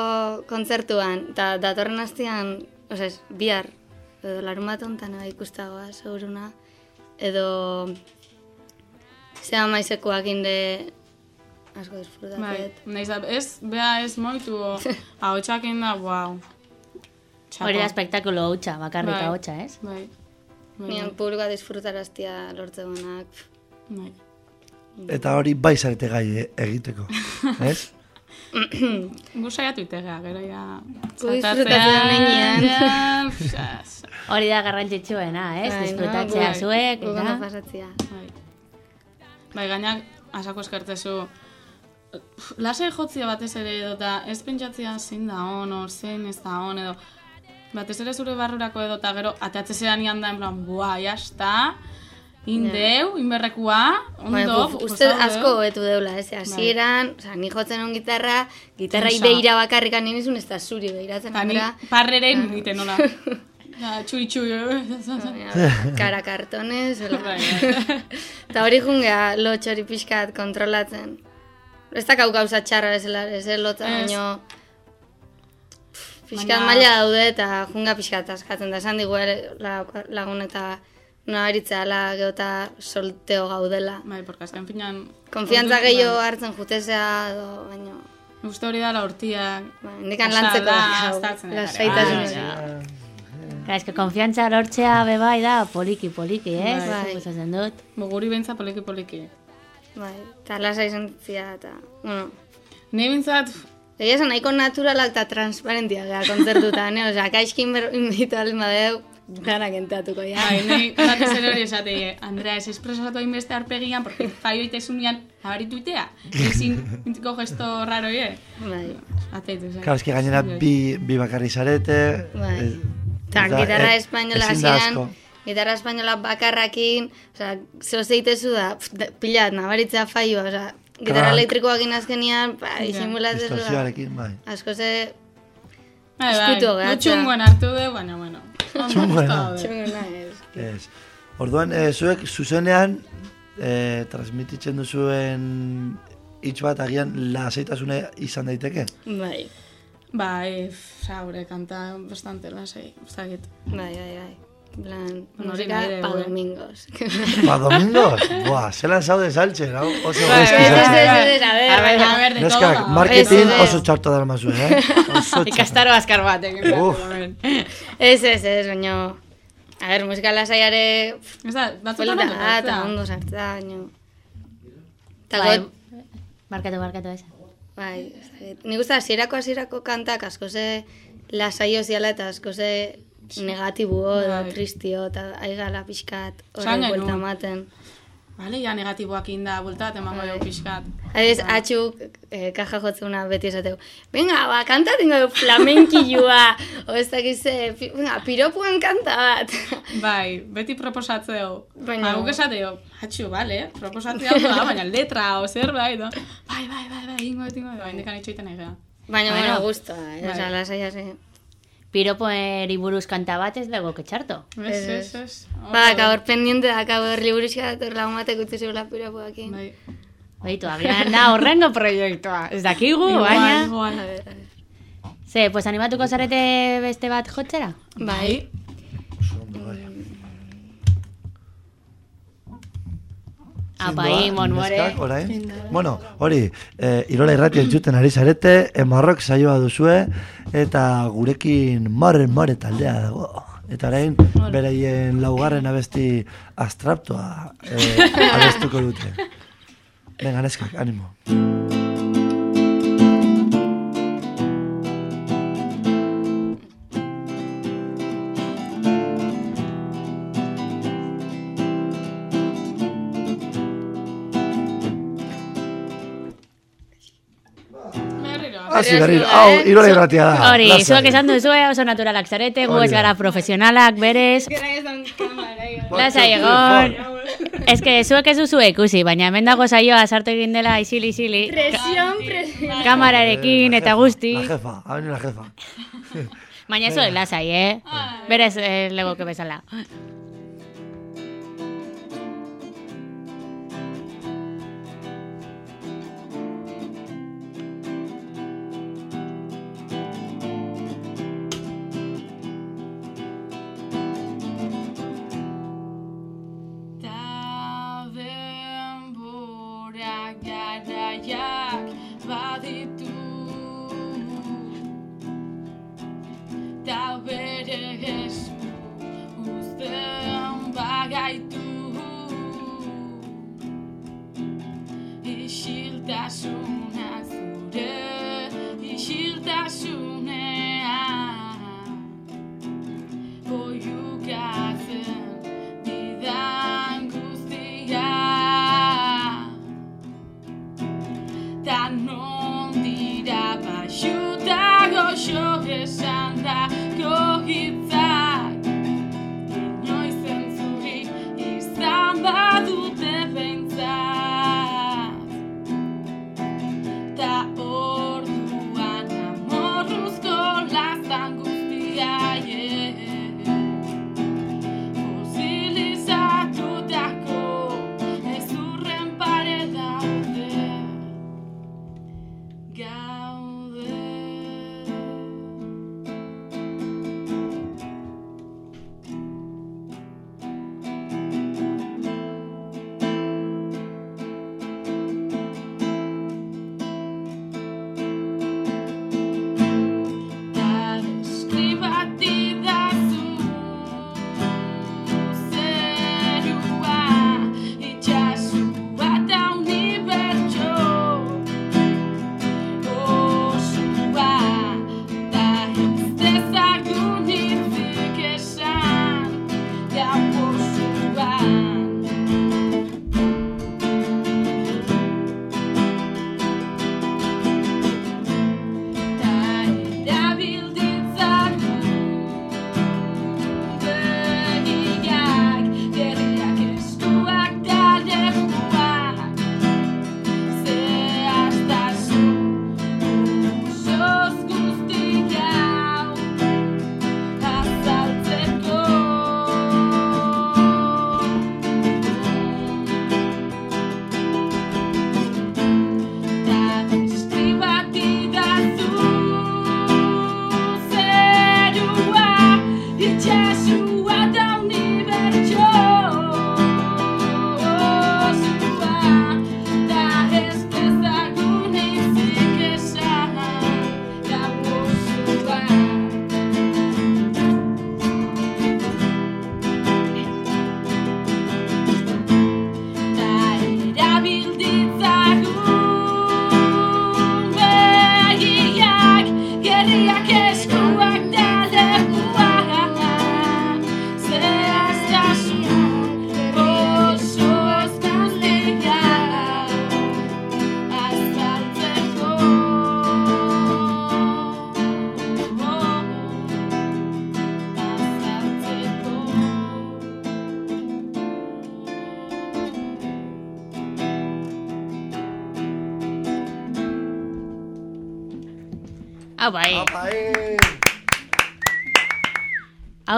kontzertuan, eta datorren astean, osea, ez, bihar, edo larun bat ontan ikustagoa, seguruna, edo zea maizekoak inde asko bai, disfrutatet. naiz, da- ez, bea ez moitu, hau txakin da, wow. Txapo. Hori da espektakulo hutsa, bakarrik Bai. hutsa, ez? Bai, bai, Nian publikoa disfrutaraztia lortzegunak. bai. Eta hori bai zarete gai eh, egiteko, ez? Gu saiatu itegea, gero ja... Disfrutatzen. Hori da garrantzitsuena, ez? Bai, no? Disfrutatzea Bai. zuek, eta... pasatzea. Bai, bai gainak, asako eskertzezu, Lasai jotzia batez ere edo eta ez pentsatzea zein da on, o zein ez da on edo batez ere zure barrurako edo eta gero ateatze zean ian da en plan, buah, jazta, indeu, inberrekua, ondo, Bai, uf, pues, uste asko hobetu deula, ez? Hasieran, osea, ni jotzen on gitarra, gitarrai Tensa. beira bakarrikan nizun ez da zuri beiratzen Eta ni andra. parrerein egiten nola. Txui txui. Kara kartonez, hola. Bai, bai. Eta hori jungea lotxori pixkat kontrolatzen. Ez da gauza txarra bezala, ez ez lotza, baino... Pixkat maila daude eta junga pixkat askatzen da. Esan digu la- lagun eta nabaritza ala geota solteo gaudela. Bai, porque azken finan... Konfiantza gehiago hartzen jutezea, edo, baino... Bai, Uste hori da la hortiak. Ba, indikan Osea, lantzeko da, lasaitasun Bai, hori. ja. Claro, es que konfiantza lortzea be bai da poliki poliki, ez? Bai. Gustatzen dut. Bo, guri beintza poliki poliki. Bai, eta lasa izan zia, eta, bueno, Ni bintzat, Egia esan nahiko naturalak eta transparentia gara kontzertutan, eh? Osea, kaixkin inbitu alin badeu, gara kenteatuko, ja. bai, nahi, batez ere hori esate, Andrea, ez espresatu hainbeste arpegian, porque faio itesunean abarituitea. Ezin, intiko gesto raro, eh? Bai. Ateitu, zen. Claro, es que gainera bi, bi bakarri zarete. Bai. ez- Eta gitarra eh, espainola hasieran, gitarra espainola bakarrakin, osea, zeo zeitezu da, pilat, nabaritzea faioa, osea, gitarra elektrikoak inazkenian, ba, disimulatzen da. Distorsioarekin, bai. Asko ze Bai, bai, Eskutu gehatzea. txungoen hartu du, baina, bueno. Txungoena. gustatu du. txunguna ez. Ez. Orduan, e, zuek zuzenean e, transmititzen duzuen hitz bat agian lasaitasune izan daiteke. Bai, Bai, saure, kanta bastante lasai, ez dakit. bai, bai, bai. Plan, pa domingos. Ba, domingos? Buah, zelan zaude saltzen, hau? Oso Bai, gaizki bai, Ez, ez, saltzen. ez, ez, a ver, A ver, a ver, de todo. Marketing oso txarto dara mazuen, eh? Oso txarto. Ikastaro azkar batek. Uf. Ez, ez, ez, baina A ber, musika lasaiare pff, Ez da, batzutan polita ondo eta sartzea. ondo sartza, Bai, got, barkatu, barkatu ez. bai, nik uste hasierako hasierako kantak asko ze lasaio ziala eta asko ze negatibo edo Bai. tristio eta aigala pixkat Esan horre genuen. buelta ematen. Bale, ja negatiboak inda, bulta bat emango dugu pixkat. Adibidez, atxuk eh, kaja jotzuna beti esateu. Venga, ba, kanta tingo du flamenkilua. o ez dakize, pi, venga, piropuen kanta bat. Bai, beti proposatzeo. Baina- Ba, guk esateo, hatxu, bale, proposatzea ondo da, baina letra o zerbait, no? bai, bai, bai, bai, ingo, ingo, bai, indikan itxoiten egea. Baina, bueno, gustoa, eh? Bai. Osa, lasaia ze. Piropoeri buruz kanta bat ez dago ketxarto. Ez, ez, ez. Ba, gaur pendiente da, gaur liburuzka dator lagun batek utzi zegoela piropoakin. Bai. Baitu, agian da horrengo proiektua. Ez dakigu, baina... Igual, A ver, a ver. Ze, pues animatuko zarete beste bat jotzera? Bai. Apa, imon, more. Neskak, orain. Bueno, hori, eh, Irola irrati entzuten ari zarete, emarrok saioa duzue, eta gurekin mare, mare taldea dago. Eta orain, beraien laugarren abesti astraptoa eh, abestuko dute. Venga, neskak, animo. Hasi berriro, hau, Irola irratia da. Hori, zuek esan duzue, oso naturalak zarete, gu ez gara profesionalak, berez. Lasai egon. Ez que zuek ez duzu ikusi, baina hemen dago saioa sartu egin dela isili isili. Presión, presión. Kamararekin eta guzti. La jefa, ha venido la jefa. Baina zuek lasai, eh? Berez eh, legoke bezala.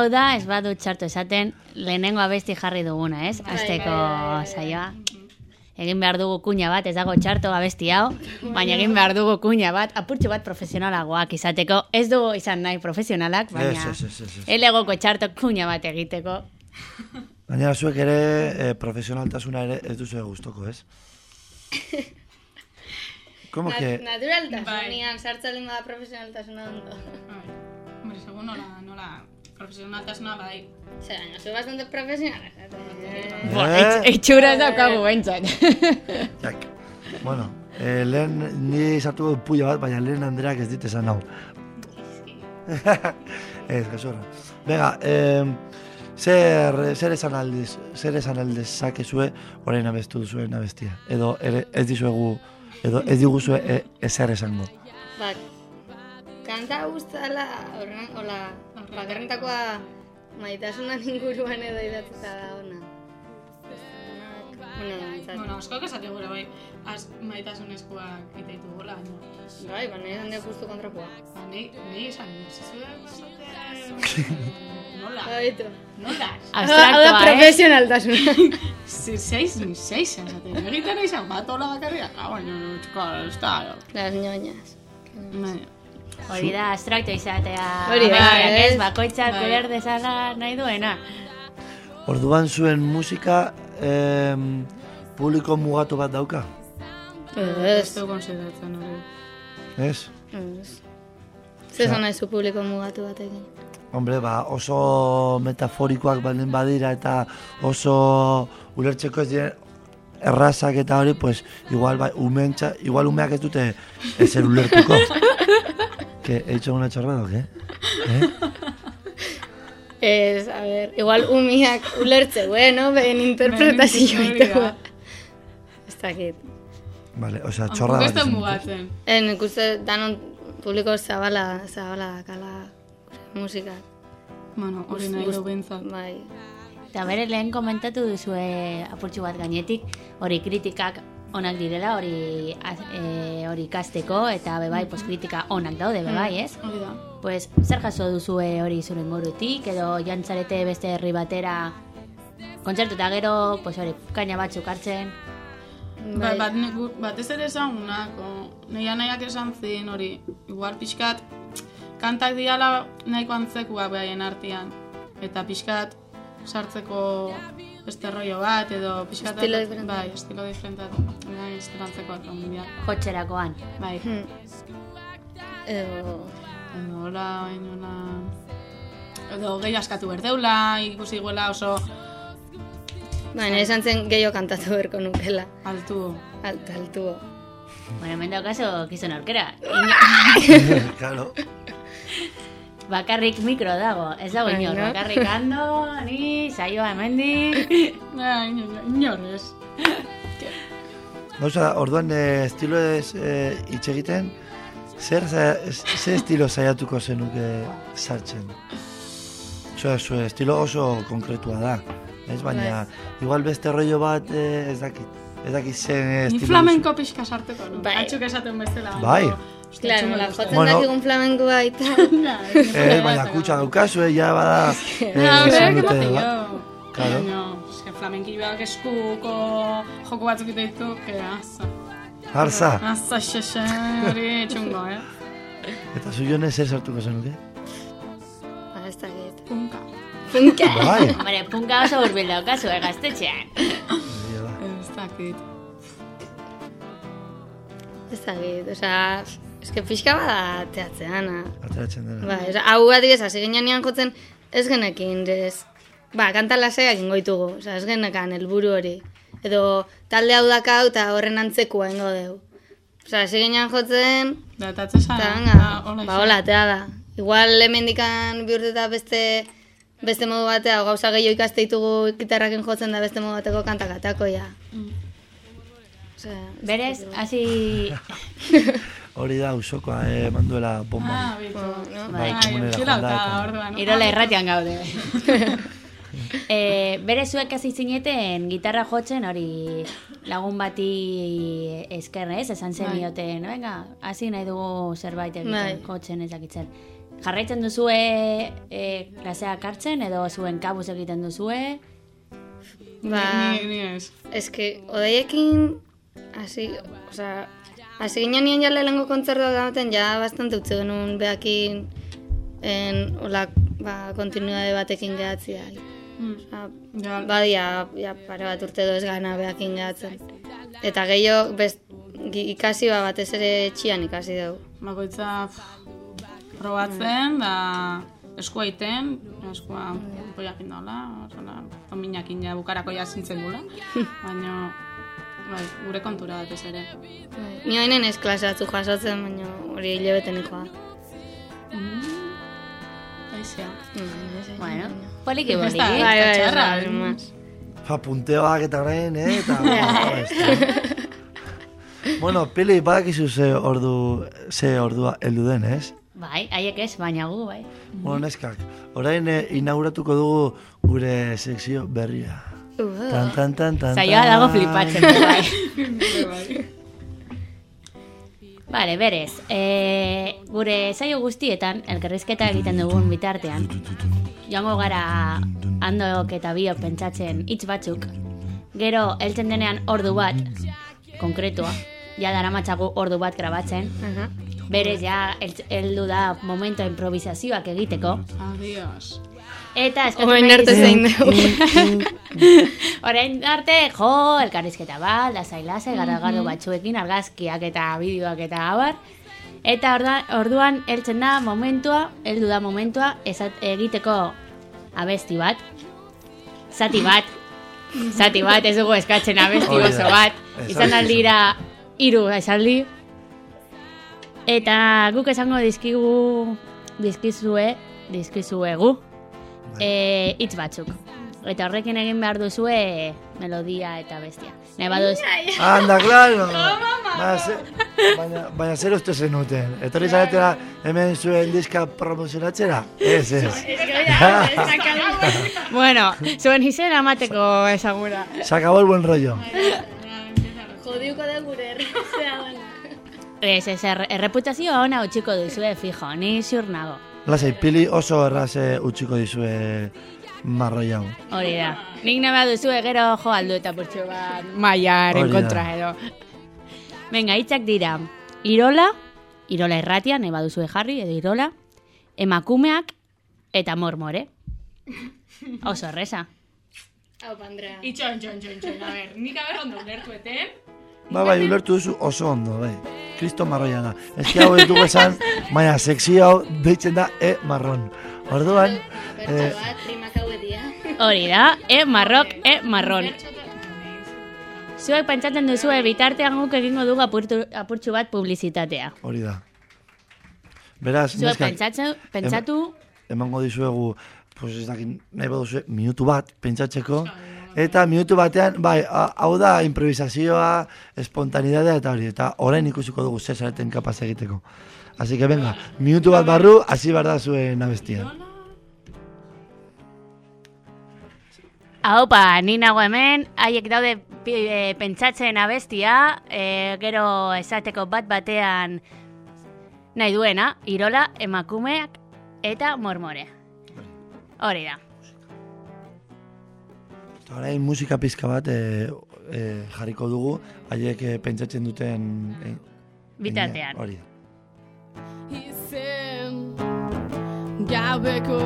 Hau da, ez badu txarto esaten, lehenengo abesti jarri duguna, ez? Azteko saioa. Egin behar dugu kuña bat, ez dago txarto abesti hau, baina egin behar dugu kuña bat, apurtxo bat profesionalagoak izateko. Ez dugu izan nahi profesionalak, baina Ez, ez, ez, elegoko txarto kuña bat egiteko. Baina zuek ere eh, profesionaltasuna ere ez duzu gustoko, ez? Como que... Naturaltasunean sartzen da profesionaltasuna ondo. Bai. Hombre, segun nola, nola, profesionaltasuna bai. Zer, baina, zu bastante profesional. Eh, Eh? itx- itxura ez daukagu bentsat. Jak. Bueno, eh, lehen ni sartu dut puia bat, baina lehen Andreak ez dit esan hau. ez, gasorra. Venga, eh, zer, zer esan aldiz, zer esan aldiz zakezue orain abestu duzuen abestia. Edo ez dizuegu, edo ez diguzue e, ezer esango. Ba, kanta guztala, horren, hola, bakarrentakoa maitasunan inguruan edo idatzita da ona. Bueno, bintzat. Bueno, askok esate gure bai, az maitasunezkoak itaitu gola, baina. Bai, ba, nire handia justu kontrakoa. Ba, nei, nei esan. Nola, Baitu. nola. Hau da Abstraktoa, eh? profesionaltasuna. Si, seis, ni seis, esate. Egiten izan, bat hola bakarriak, ah, baina, txuka, ez da, Las ñoñas. Baina. Hori da, abstrakto izatea. Hori da, ez? ez? Bakoitzak Bai. uler dezala nahi duena. Orduan zuen musika em, publiko mugatu bat dauka, Ez Ez. du konsideratzen hori. ez? Ez. Zer zan zu publiko mugatu batekin. Hombre, ba, oso metaforikoak baldin badira eta oso ulertzeko ez diren errazak eta hori, pues, igual, bai, umentxa, igual umeak ez dute ezer ulertuko. que he hecho una chorrada, o qué? ¿Eh? Ez, a ver, igual umiak ulertze, bueno, ben interpretazio iteko. Ez dakit. Vale, o sea, chorrada. Hampuko ez da bat esan dute. mugatzen. Eh, nik uste danon publiko zabala, zabala dakala musika. Bueno, hori nahi du bintzat. Bai. Eta bere lehen komentatu duzue apurtxu bat gainetik, hori kritikak onak direla, hori e, hori ikasteko, eta bebai, pues, kritika onak daude, bebai, ez? Hori da. Pues, zer jaso duzue hori zure ingurutik, edo jantzarete beste herri batera, kontzertu eta gero, pues, hori, kaina batzuk hartzen, Bai, bat, batez ere esangunako, nahi nahiak esan zin hori, igual pixkat, kantak diala nahiko antzekuak behaien artean, eta pixkat sartzeko beste rollo bat, edo pixkat... Estilo diferente. Bai, estilo diferentat, nahi estilo antzekoak egon dira. jotxerakoan. Bai, Hmm. Edo... edo hola, bainola... Edo gehi askatu berdeula, ikusi guela oso Ba, nire esan zen gehiago kantatu berko nukela. altu. Alta, altuo. Bueno, hemen daukazo gizon aurkera. claro. Bakarrik mikro dago, ez dago Bai, inor, no? bakarrik ando, ni, saioa hemendik. Bai, inorez. Gauza, orduan eh, estilo ez eh, hitz egiten, zer, ze estilo saiatuko zenuke sartzen? Osea, zure estilo oso konkretua da. Ez baina, igual beste rollo bat eh, ez dakit. Ez dakit zen Ni estilo flamenko pixka sarteko, no? Bai. Atxuk esaten bestela. Bai. Ostia, Claro, la jotzen Bueno. dakigun flamenko baita. Eh, baina kutsa daukazu, eh, ja bada... eh, dute, ematen ba- jo. Claro. Baina, eske flamenkilloak eskuko joko batzuk ite ditu, que asa. Harza, Asa, xexe, hori txungo, eh? eta zu jone zer sartuko zenuke? Ba, ez dakit. Punka. Punka. Bai. Hombre, punka oso urbil daukazu, eh, gaztetxean. Egia da. Ez dakit. Ez dakit, osea, eske pixka bada teatzean. Ateratzen dela. Ba, ez, hau adibidez, hasi ginean jotzen, ez genekin, ez, ba, kanta laseak ingoitugu, osea, ez genekan helburu hori. Edo talde hau dakau eta horren antzekua ingo deu. Osea, hasi ginean jotzen, Da, eta hola, ba, hola, atea da. Igual hemendikan bihurteta beste beste modu batea, gauza gehiago ikaste ditugu gitarrakin jotzen da beste modu bateko kantak atako ja. Mm. Osea, Berez, hasi... Hori da, usokoa, eh, manduela bomba. Ah, bitu. no? Bai, Bai, da, eta eta- orduan. Irola irratian gaude. e, bere zuek hasi zineten gitarra jotzen hori lagun bati esker, ez? Esan zenioten, venga, hasi nahi dugu zerbait egiten Bai. jotzen ezakitzen. Jarraitzen duzue e, klaseak hartzen edo zuen kabuz egiten duzue? Ba, Ni, ni ez. eske, odaiekin, hasi, osea, hasi ginen nien ja lehenengo kontzertuak gamaten, ja bastante utzi genuen behakin, en, hola, ba, kontinuade batekin gehatzia. Mm. Osea, Ja, badia, ja, pare bat urte doz gana behakin gehatzen. Eta gehiago, best, ikasi ba, batez ere txian ikasi dugu. bakoitza probatzen, da eskua iten, eskua poiakin daula, zola, tominakin ja bukarako ja zintzen gula, baina bai, gure kontura batez ere. Ni hainen ez klase batzu jasotzen, baina hori hilabeten ikoa. Aizia. Bueno, poliki Ez poliki. da, Bai, bai, txarra, bai, eh? más. Fa, punteoak eta orain, eh? Eta, ba, bueno, Pili, badakizu ze ordu, ze ordua heldu den, ez? Bai, haiek ez, baina gu, bai. Bueno, neskak, orain eh, inauguratuko dugu gure sekzio berria. Uh, Tan, tan, tan, tan, Zaioa dago flipatzen, bai. Vale, berez, e, gure saio guztietan, elkarrizketa egiten dugun bitartean, joango gara handok eta biok pentsatzen hitz batzuk, gero heltzen denean ordu bat, konkretua, ja daramatzagu ordu bat grabatzen, Aha. berez ja hel- heldu da momento improvisazioak egiteko, Adios. Eta eskatu Oain nahi arte zein dugu. Orain arte, jo, elkarrizketa bat, lasai lasai, garragardo batzuekin, argazkiak eta bideoak eta abar. Eta orda, orduan heltzen da momentua, heldu da momentua, ezat, egiteko abesti bat, zati bat, zati bat, ez dugu eskatzen abesti oso bat, izan aldira hiru esaldi. Eta guk esango dizkigu, dizkizue, dizkizuegu, eh, hitz batzuk. Eta horrekin egin behar duzue melodia eta bestia. Nahi baduz, Anda, claro. Baina, ze, baina, baina zer uste zenuten? Etorri zaretela hemen zuen diska promozionatzera? Ez, ez. bueno, zuen izena amateko esagura. Se acabó el buen rollo. Jodiuko da gure errezea Ez, ez, er, erreputazioa ona utxiko duzue, fijo, ni ziur nago. Lasai, pili oso erraz eh, utziko dizue marroi hau. Hori da. Nik nahi baduzue gero jo aldu eta purtsu bat maiaren kontra edo. Venga, hitzak dira. Irola, Irola erratia, nahi baduzue jarri, edo Irola, emakumeak eta mormore. Oso erresa. Hau, Andrea. Itxon, txon, txon, txon, a ber, nik aber ondo ulertueten, Ba, bai, ulertu duzu oso ondo, bai. Kristo marroia da. Ez ki hau ez dugu esan, baina sekzio hau deitzen da E marron. Orduan, eh. Hori da, e marrok, e marron. Zuek pentsatzen duzue bitartean guk egingo dugu apurtu, apurtxu bat publizitatea. hori da. Beraz, Zuek neskak, pentsatzu, pentsatu, emango dizuegu, pues ez dakit, nahi baduzue, minutu bat pentsatzeko, eta minutu batean, bai, hau da improvisazioa, espontanidadea eta hori, eta orain ikusiko dugu zesareten kapaz egiteko. Así que venga, minutu bat barru, hasi behar da zuen abestia. Haupa, ni nago hemen, haiek daude e, pentsatzen abestia, e, gero esateko bat batean nahi duena, irola, emakumeak eta mormore. Hori da. Eta orain musika pizka bat e, e, jarriko dugu, haiek e, pentsatzen duten... E, Bitartean. Hori izen gabeko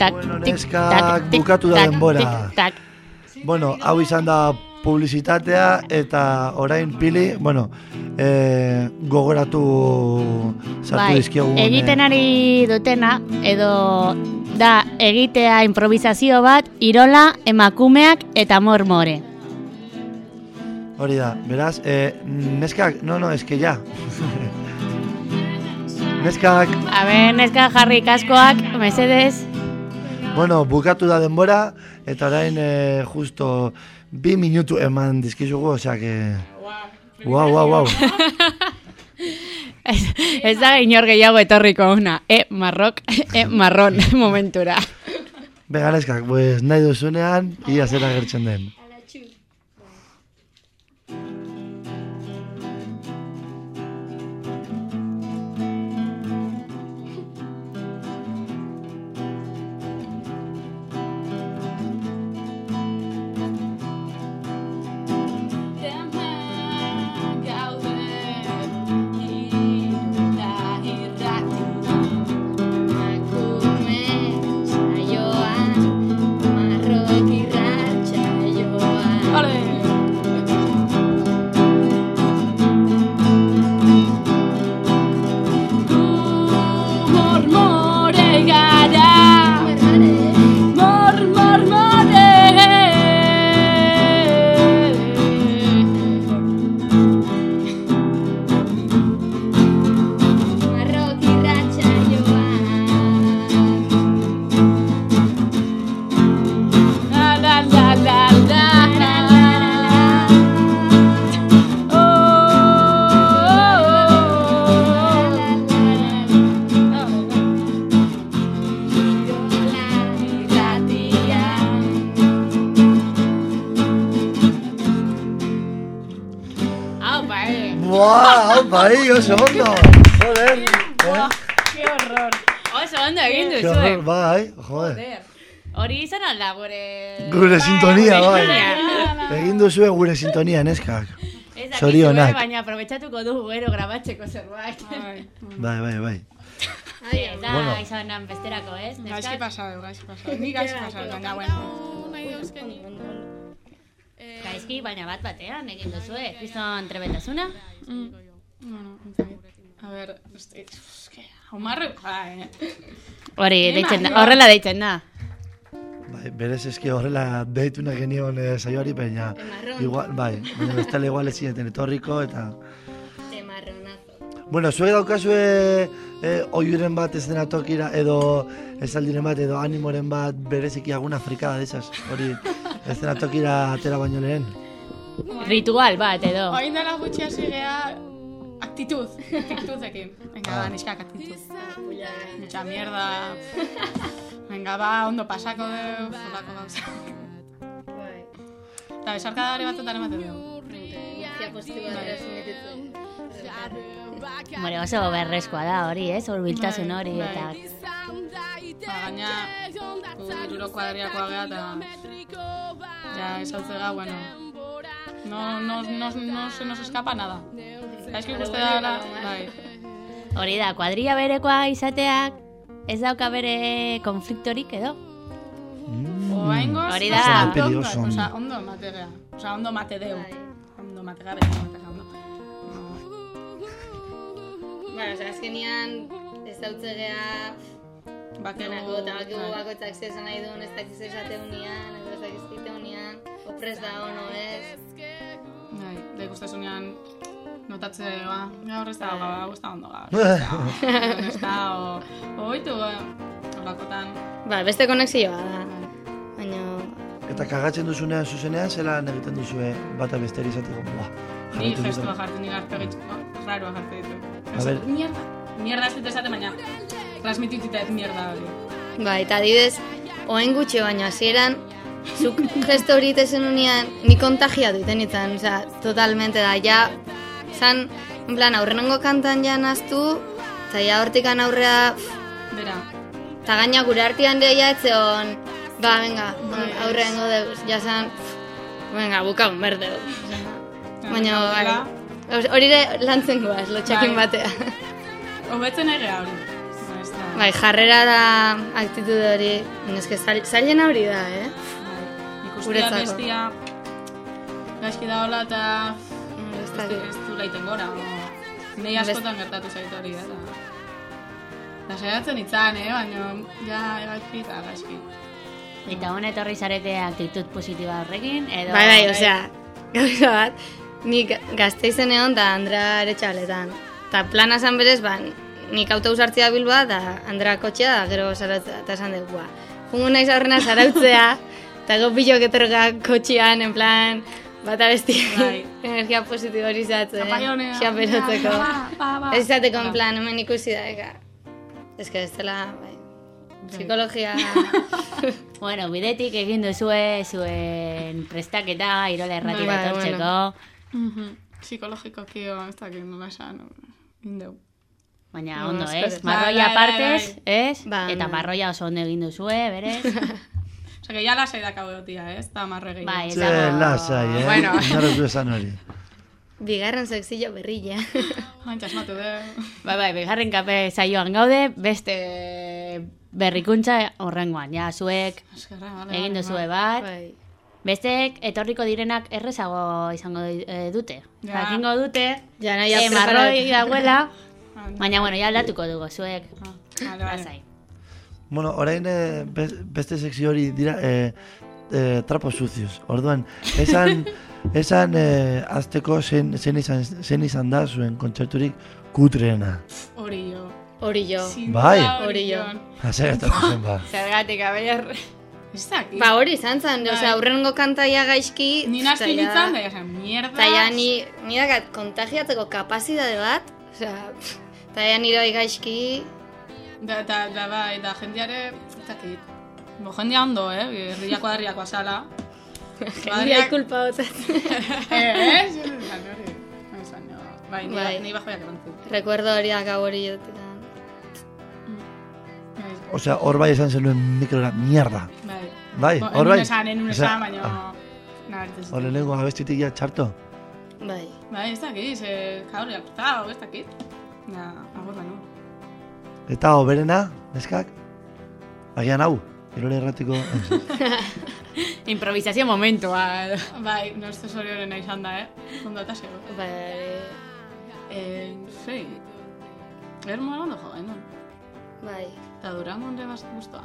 tak, tik, neskak, tak, bukatu da denbora. Bueno, hau izan da publizitatea eta orain pili, bueno, e, gogoratu sartu Bai, dizkiogun. eh, egiten ari dutena, edo da egitea improvisazio bat, irola, emakumeak eta mormore. Hori da, beraz, e, neskak, no, no, eske ja. neskak, Habe, neska jarri kaskoak, mesedez. Bueno, bukatu da denbora, eta orain e, justo bi minutu eman dizkizugu, osea que... Guau, guau, guau. Ez, ez da inor gehiago etorriko ona. E, marrok, e, marron momentura. Bega neskak, pues nahi duzunean, ia zera gertzen den. Oso ondo. Joder. eh? Ke horror. Oso ondo egin duzu, horror, bai, joder. Hori izan alda gure... Gure sintonia, bai. Egin duzue gure sintonia, neskak. Zorionak. baina aprobetsatuko du gero grabatzeko zerbait. Bai, Bai, bai, bai. Da Bueno. izanan besterako, ez? gaizki neskak? pasado, gaizki pasado. Ni gaizki pasado, baina bueno. Gaizki, baina bat batean egin duzue. Kriston trebetasuna. Bueno. A ver, este, eske, bai, Hori, Ema, deitzen da, ema. horrela deitzen da. Bai, berez eski horrela deitu nahi genion eh, saioari, baina igual, bai, baina bestela igual ez zineten etorriko eta... Bueno, zuek daukazue eh, oiuren bat ez dena tokira edo esaldiren bat edo animoren bat bereziki alguna frikada de esas, hori ez dena tokira atera baino lehen. Ritual bat, edo. Oin dela gutxi hasi gea actitud, actitudekin. Venga, ba, neskak actitud. Mucha mierda. Venga, ba, ondo pasako deu, fulako gauza. Bai. Eta besarkadari batzutan ematen dugu. Transmititzen. More, oso berrezkoa da hori, ez? Horbiltasun hori, Bai, eta... Ba, gaina, gu iruro kuadriakoa gea eta... Ja, esautze ga, bueno... No, no, no, no se nos escapa nada. Gaizki ikuste dara, bai. Hori da, kuadria berekoa izateak ez dauka bere konfliktorik edo? Oaingoz, Hori da. Peli ondo, ondo. osea, ondo emate gea. Osea, ondo emate deu. Bai. Beti emate gea, ondo. Bueno, osea, azkenian ez dautze gea Bakegu, Ganako, eta bakigu bai. bakoitzak zer esan nahi duen, ez dakiz esate unian, edo ez dakiz egite unian, opres da ono ez. Bai, da ikustezunean notatze, ba, gaur ez da, ba, hau ez da ondo gaur. Ez da, o, oitu, holakotan. Ba, beste konexioa da. Eta kagatzen duzunean zuzenean, zelan egiten duzue bata besteri izateko, buah, Ni zuten. jartzen dira arpegitz, raroa jartzen ditu. A ber. Mierda, mierda ez dut baina transmititu ez mierda hori. ba, eta adidez, oen gutxi baina hasieran zuk gesto hori tezen unian, ni kontagiatu iten itzan, osea, totalmente da, ja, zan, en plan, aurrenengo kantan ja naztu, eta ja hortikan aurrea, pff, Bera, eta gaina gure artean deia etzeon, ba, venga, Bai, aurrengo deus, ja zan, pff, venga, bukaun berdeu. Baina, Horrela, bai, hori ere lantzen goaz, lotxakin Bai. batea. Hobetzen ere hori. Ba. Bai, jarrera da aktitude hori, eske zail- zailena hori da, eh? Bai, ikustia bestia gaizki da hola eta Ez ez, du laiten gora. Nei askotan gertatu zaitu hori da. eta- saiatzen itzan, eh? Baina, ja, gaizki eta gaizki. Eta hona etorri zarete aktitud positiba horrekin, edo... Bai, bai, osea, gauza bat, nik gazteizen egon da Andra ere txaletan. Ta plana zan berez, ba, nik autobus hartzea bilba, da Andra kotxea, da gero zarautzea, eta esan dugu, ba, jungo naiz aurrena zarautzea, eta go bilok etorga kotxean, en plan, bata besti, Bai. energia positibo hori zatzen, xaperotzeko. ba, ba, ba. Ez izateko, en plan, hemen ikusi da, eka. Ez que ez dela, bai, psikologia... Bueno, bidetik egin duzue zuen prestaketa, irola errati Bai, etortzeko. Mhm. Psikologikoki, o, ez dakit nola esan, indeu. Baina No, ondo, ez? Marroia Bai, bai, bai, partez, ez? Eta marroia oso ondo egin duzue, berez? Osa, que ya lasai da kau egotia, ez? Eta marre gehiago. Bai, ez Ze dago- lasai, eh? Bueno. Inorrez du esan hori. Bigarren sekzio berrilla. Hain txasmatu de. Bai, bai, bigarren kape saioan gaude, beste berrikuntza horrengoan, ja, zuek Eskerra, vale, egin duzue vale. bat. bai. Besteek etorriko direnak errezago izango eh, dute. Ja. Jakingo dute, Ja, nahi eh, marroi dagoela, baina bueno, ja aldatuko dugu, zuek. ah, Vale, vale. Bueno, orain be- beste sekzio hori dira eh, eh, trapos sucios. Orduan, esan, esan eh, azteko zen, zen, izan, zen izan da zuen kontzerturik kutreena. Hori jo. Hori jo. Bai. Hori jo. Zer gertatu zen ba. Zergatik, aber... Ez dakit. Ba hori izan zen, Bai. osea, aurrengo kantaia gaizki. Ni ja- nintzen, da, jasen, mierda. Ja, ni, ni dakat kontagiatzeko kapazidade bat, osea, eta ja nire gaizki, Da, da, da, bai, da, jendeare, ez dakit. Bo, jendea ondo, eh? Herria kuadriako azala. jendia kulpa botzat. Eh, ez? Bai. Bai, esan. Bai, ni, Bai. ni bajoiak erantzun. Recuerdo hori gau hori jotik. Bai, Osea, hor bai esan zenuen mikrora, mierda. bai. Bai, hor bai. Esan, enun esan, baina... ah, Nabaritzen Hor zuten. lehenengo abestitik ja txarto. Bai. Bai, ez dakit, ze, kauri, apurtau, ez dakit. Ja, agur banu. Eta oberena, neskak? Agian hau, irole erratiko... Improvisazio momentua. Bai, noizte zorioren izan da, eh? Ondo eta zego. Bai, Eh, sei. Ermo egon jo, enun. bai, Eta Durango onde bast guztua.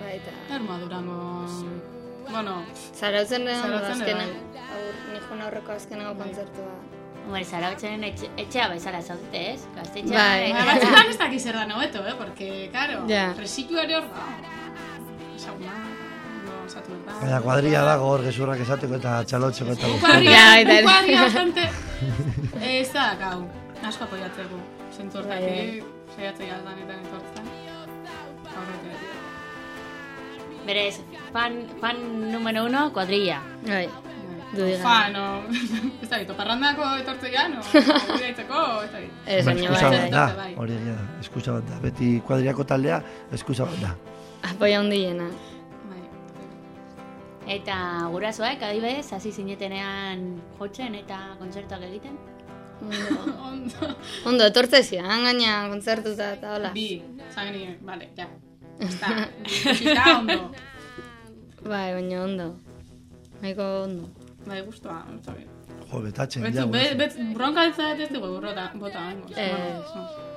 bai, eta... Ermoa Durango... Bueno, Zarautzen egon da Zarautzen azkena, bai. aur, nijun aurreko azkeneko kontzertua. Hombre, zarautzen etxe, etxea bezala zaudete, ez? Gaztetxea. Bai. batzutan ez dakiz zer da nobeto, eh? Porque, claro, Ja. resitu ere hor da. Da. Baina kuadria dago hor gezurrak esateko eta txalotzeko eta guztiak. Kuadria, Ja, baita ere. kuadria bastante... Ez da, gau, asko apoiatzeko. Zentu Bai, saiatzei aldanetan etortzen. Horretik. Berez, fan, fan número uno, kuadrilla. Bai, Dudigan. Fan, o... Ez da, ito parrandako etortzeian, o... Guraitzeko, ez da. ez baina bai, bai. da, Bai. hori da, eskusa bat da. Beti kuadriako taldea, eskusa bat da. Apoia hundiena. Bai. Eta gurasoak, adibidez, hasi zinetenean jotzen eta kontzertuak egiten. Ondo. Ondo. Ondo, etortze zian, gaina kontzertuta eta hola. Bi, nire, vale, ja. Está, ikusita ondo. Bai, baina ondo. Nahiko ondo. Bai, guztua, está bien. Jo, betatzen, Bet, ja, bet, bet, bronka ez ez dugu bota, bota, vengo. Ez.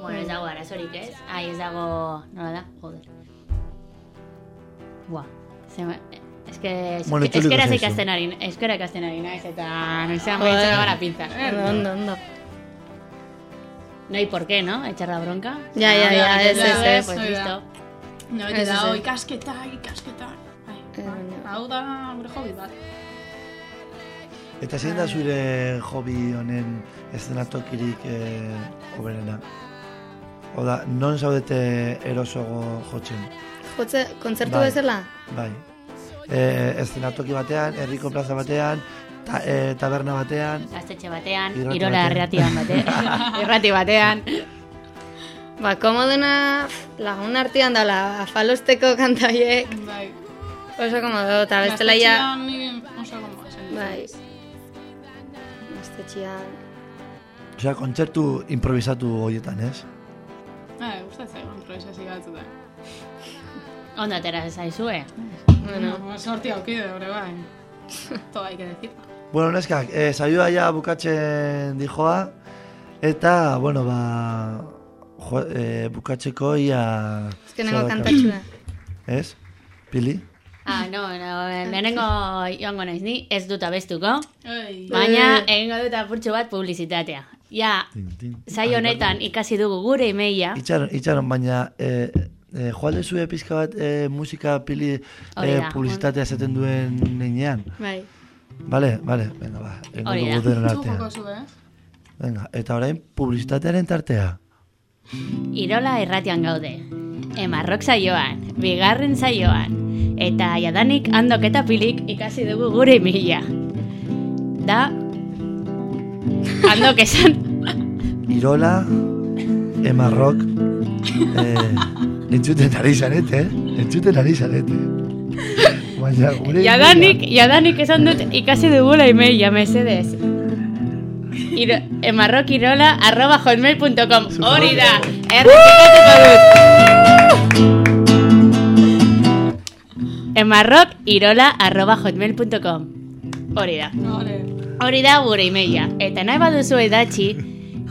Bueno, ez dago arazorik, ez? Ai, ez dago... Nola da? Joder. Buah. Zema... Que... Bueno, itzuliko Eskera zaizu. ikasten ari, eskera ikasten ari naiz, eta noizean baitzen gara pinza. Ondo, ondo, ondo. No hay por qué, ¿no? Echar la bronca. Ja, ja, ja, ez, ez, ez. Pues listo. No, ez. ikasketa, ikasketa. Bai, Ez, baina- hau da gure hobi bat. Eta zein da zure hobi honen eszenatokirik eh, oberena? Oda, non zaudete erosogo jotzen? Jotze, kontzertu Bai. bezala? Bai. E, eszenatoki batean, herriko plaza batean, ta, e, taberna batean, Gaztetxe batean, irola batean. erratian batean. Irrati batean. Ba, komodena lagun artean dala, afalosteko kantaiek, Bai. oso komodo, eta bestela ja... Gaztetxean ni oso zen. Bai. Gaztetxean... osea, kontzertu improvisatu horietan, ez? improvisazio batzutan. Ondo atera zaizue. Bueno, sorti aukide, hori bai. Todo hay que decir. Bueno, neskak, eh, saioa ja bukatzen dijoa, eta, bueno, ba, jo, eh, bukatzeko ia... Azkenengo zer daukat. kantatxua. Ez? Pili? Ah, no, no, lehenengo joango naiz ni, ez dut abestuko, baina egingo dut apurtxo bat publizitatea. Ja, saio honetan ikasi dugu gure imeia, Itxaron, itxaron, baina, eh, eh, joalde zue pizka bat eh, musika pili eh, da. publizitatea esaten duen neinean. Bai. Vale, vale, venga, ba, engo dugu denen artean. eh? Venga, eta orain publizitatearen tartea. Irola irratian gaude. Emarrok saioan, bigarren saioan, eta jadanik handok eta pilik ikasi dugu gure imila. Da, handok esan, Irola, emarrok, eh, entzuten ari zarete, eh? Entzuten ari zarete. Baina, gure... jadanik, jadanik esan dut ikasi dugula imila, mesedez. Iro, emarrokirola arroba hotmail.com Hori da, errepikatuko dut. Emarrok irola arroba hotmail.com Hori da. Hori da gure imeia. Eta nahi baduzu idatzi,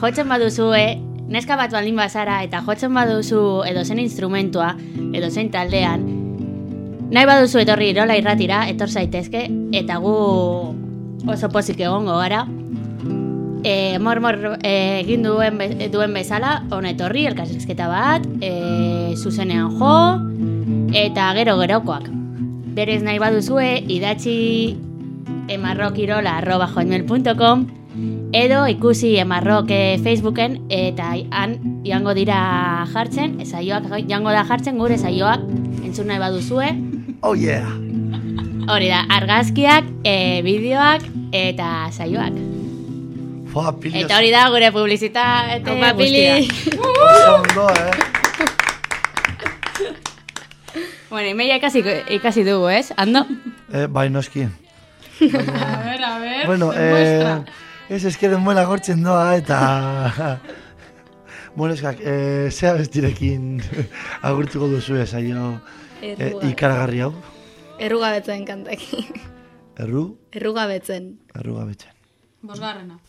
jotzen baduzue, neska bat baldin bazara, eta jotzen baduzu edo zen instrumentua, edo zen taldean, nahi baduzu etorri irola irratira, etor zaitezke, eta gu oso pozik egongo gara. E, mor, mor, e, egin duen, be- duen bezala, hona etorri, elkarrizketa bat, e, zuzenean jo, eta gero gerokoak. Berez nahi baduzue, idatzi emarrokirola arroba hotmail.com edo ikusi emarrok eh, Facebooken eta han jango dira jartzen, saioak jango da jartzen gure saioak entzun nahi baduzue. Oh yeah! Hori da, argazkiak, e, bideoak eta saioak. Eta hori da gure publizitate Opa, Pili. oso ondo, eh? Bueno, imeia ikasi, ikasi dugu, ez? Ando? eh bai, noski. A ver, a ver. Bueno, eh, ez eske denbola gortzen doa, eta... bueno, eskak, eh, zea bestirekin agurtuko duzu saio eh, Erruga. ikaragarri hau. Errugabetzen kantakin. Erru, Errugabetzen. errugabetzen. Bosgarrena.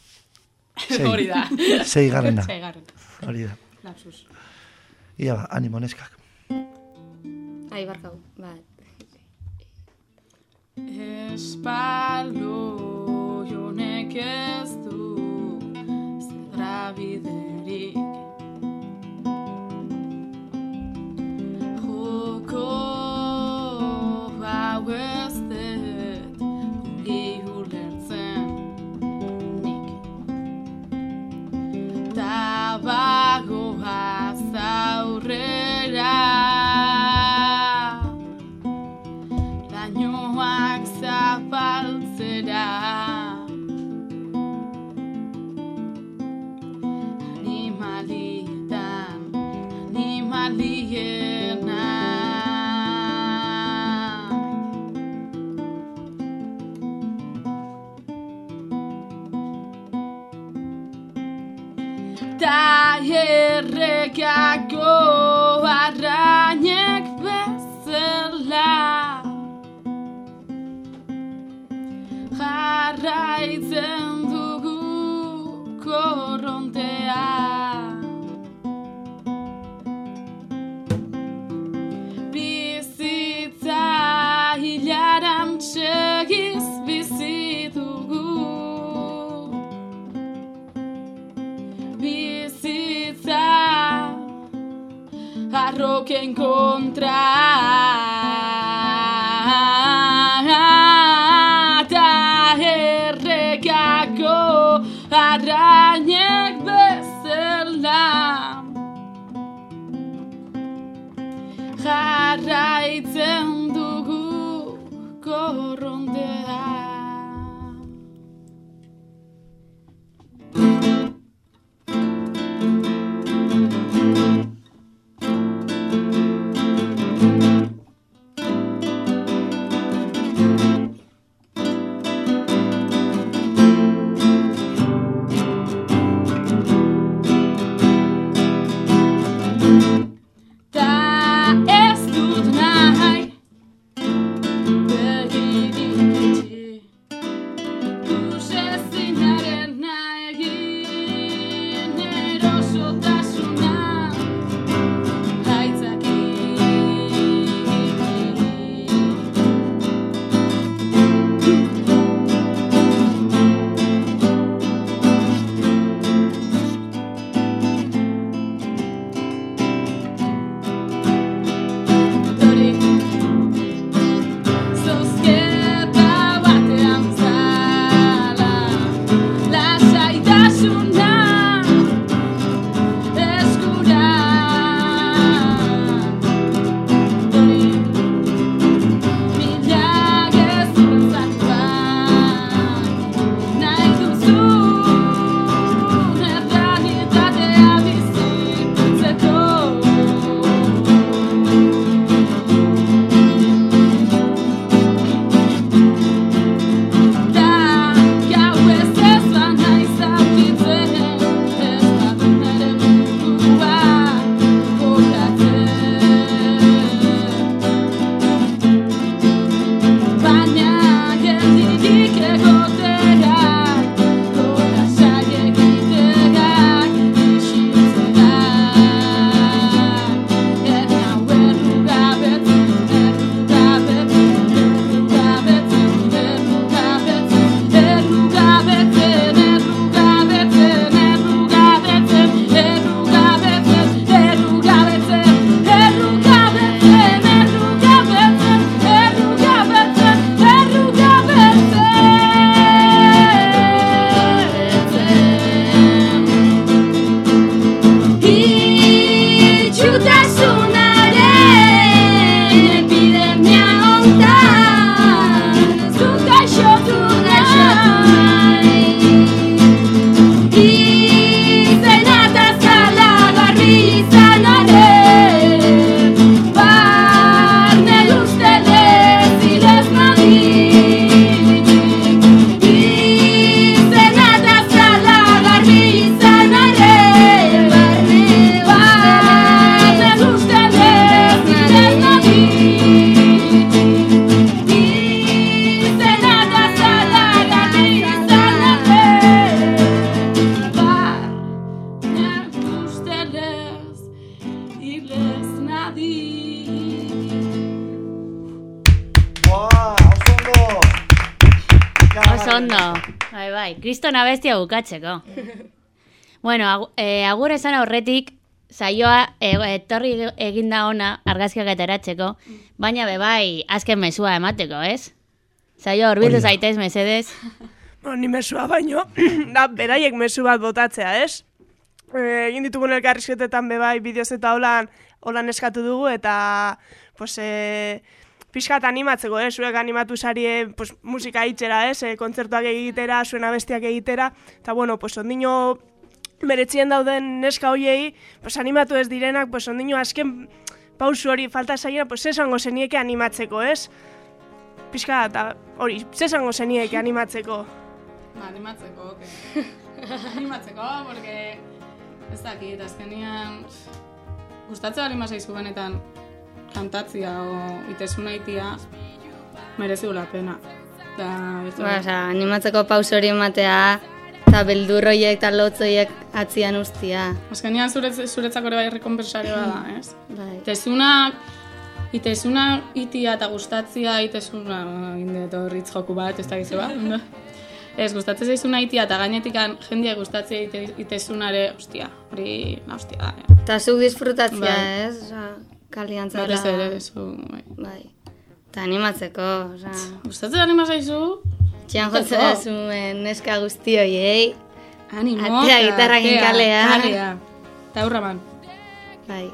Sei. Hori da. Sei garrena, Seigarren. hori da. Lapsus. Ia ba, animo neskak. Ai, barkau. Bat. Espalo jonek ez du zedra biderik Joko hau nik Tabagoa zaurrera Lainoak zapaltzera Ta errekako arrainek bezala. Jarraitzen dugu korrontea arroken kontra bukatzeko. bueno, eh, agur esan aurretik, saioa e, etorri eginda ona argazkiak ateratzeko, baina be bai, azken mesua emateko, ez? Saio horbildu zaitez, mesedez. Bueno, ni mesua baino, da, beraiek mesu bat botatzea, ez? E, egin ditugun elkarrizketetan bebai bideoz eta holan, holan eskatu dugu, eta pues, e, pixkat animatzeko, ez? Zuek animatu sarie pues, musika itxera, ez? E, kontzertuak egitera, zuen abestiak egitera, eta bueno, pues, ondino meretzien dauden neska hoiei, pues, animatu ez direnak, pues, ondino azken pausu hori falta zaiena, pues, esango zenieke animatzeko, ez? Pixka, eta hori, zesango zenieke animatzeko. Ba, animatzeko, ok. animatzeko, porque ez dakit, azkenian gustatzen bali mazaizu benetan kantatzia o itesuna itia merezi la pena. Da, Ba, oza, animatzeko paus hori ematea, eta beldurroiek eta lotzoiek atzian ustia. Azkenian zuretz, zuretzako ere bai rekonpensario da, ez? Bai. Itesunak, itesuna itia eta gustatzia itesuna, inde horritz joku bat, ez da gizu bat? Ez, gustatzen zaizuna itia eta gainetikan jendia gustatzea ite, itesunare, ostia, hori, na, ostia da, eh? Eta zuk disfrutatzea, Bai. ez? Oza, kaliantzara. Berrez ere, zu, bai. Bai. Eta animatzeko, oza. Gustatzen anima zaizu? Txian jotzen zuen neska guzti hoiei. Animo, Atea eta gitarrakin atea, kalean. Kalea. Eta hurra man. Bai.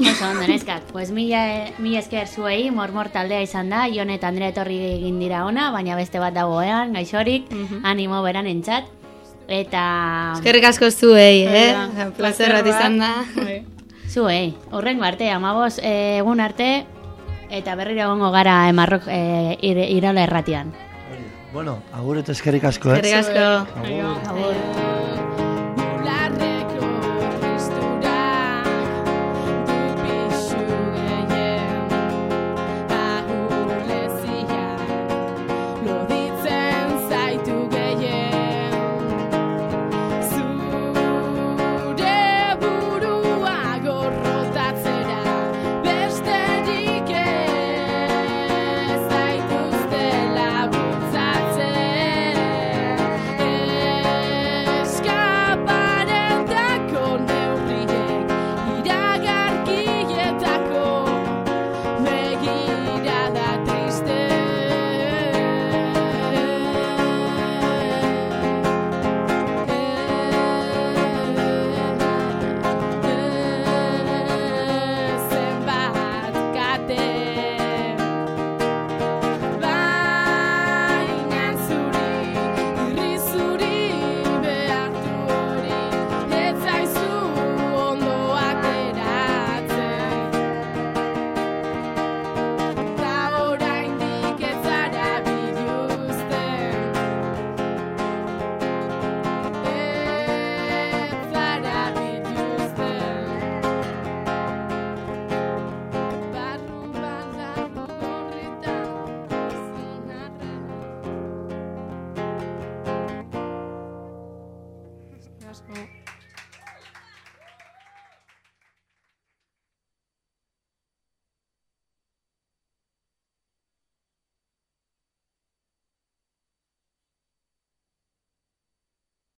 Oso ondo, neskak. Pues mila, mila esker zuei, mormor taldea izan da, Jon eta Andre etorri egin dira ona, baina beste bat dagoean, gaixorik, animo beran entzat. Eta Eskerrik asko zuei, eh? Hori da, Oza, placer Plazer bat izan da. Zuei, horrengo arte, amabos egun arte, eta berriro egongo gara emarrok e, ir, irola erratian. Bueno, agur eta eskerrik asko, eh? Eskerrik asko. Aio. Agur.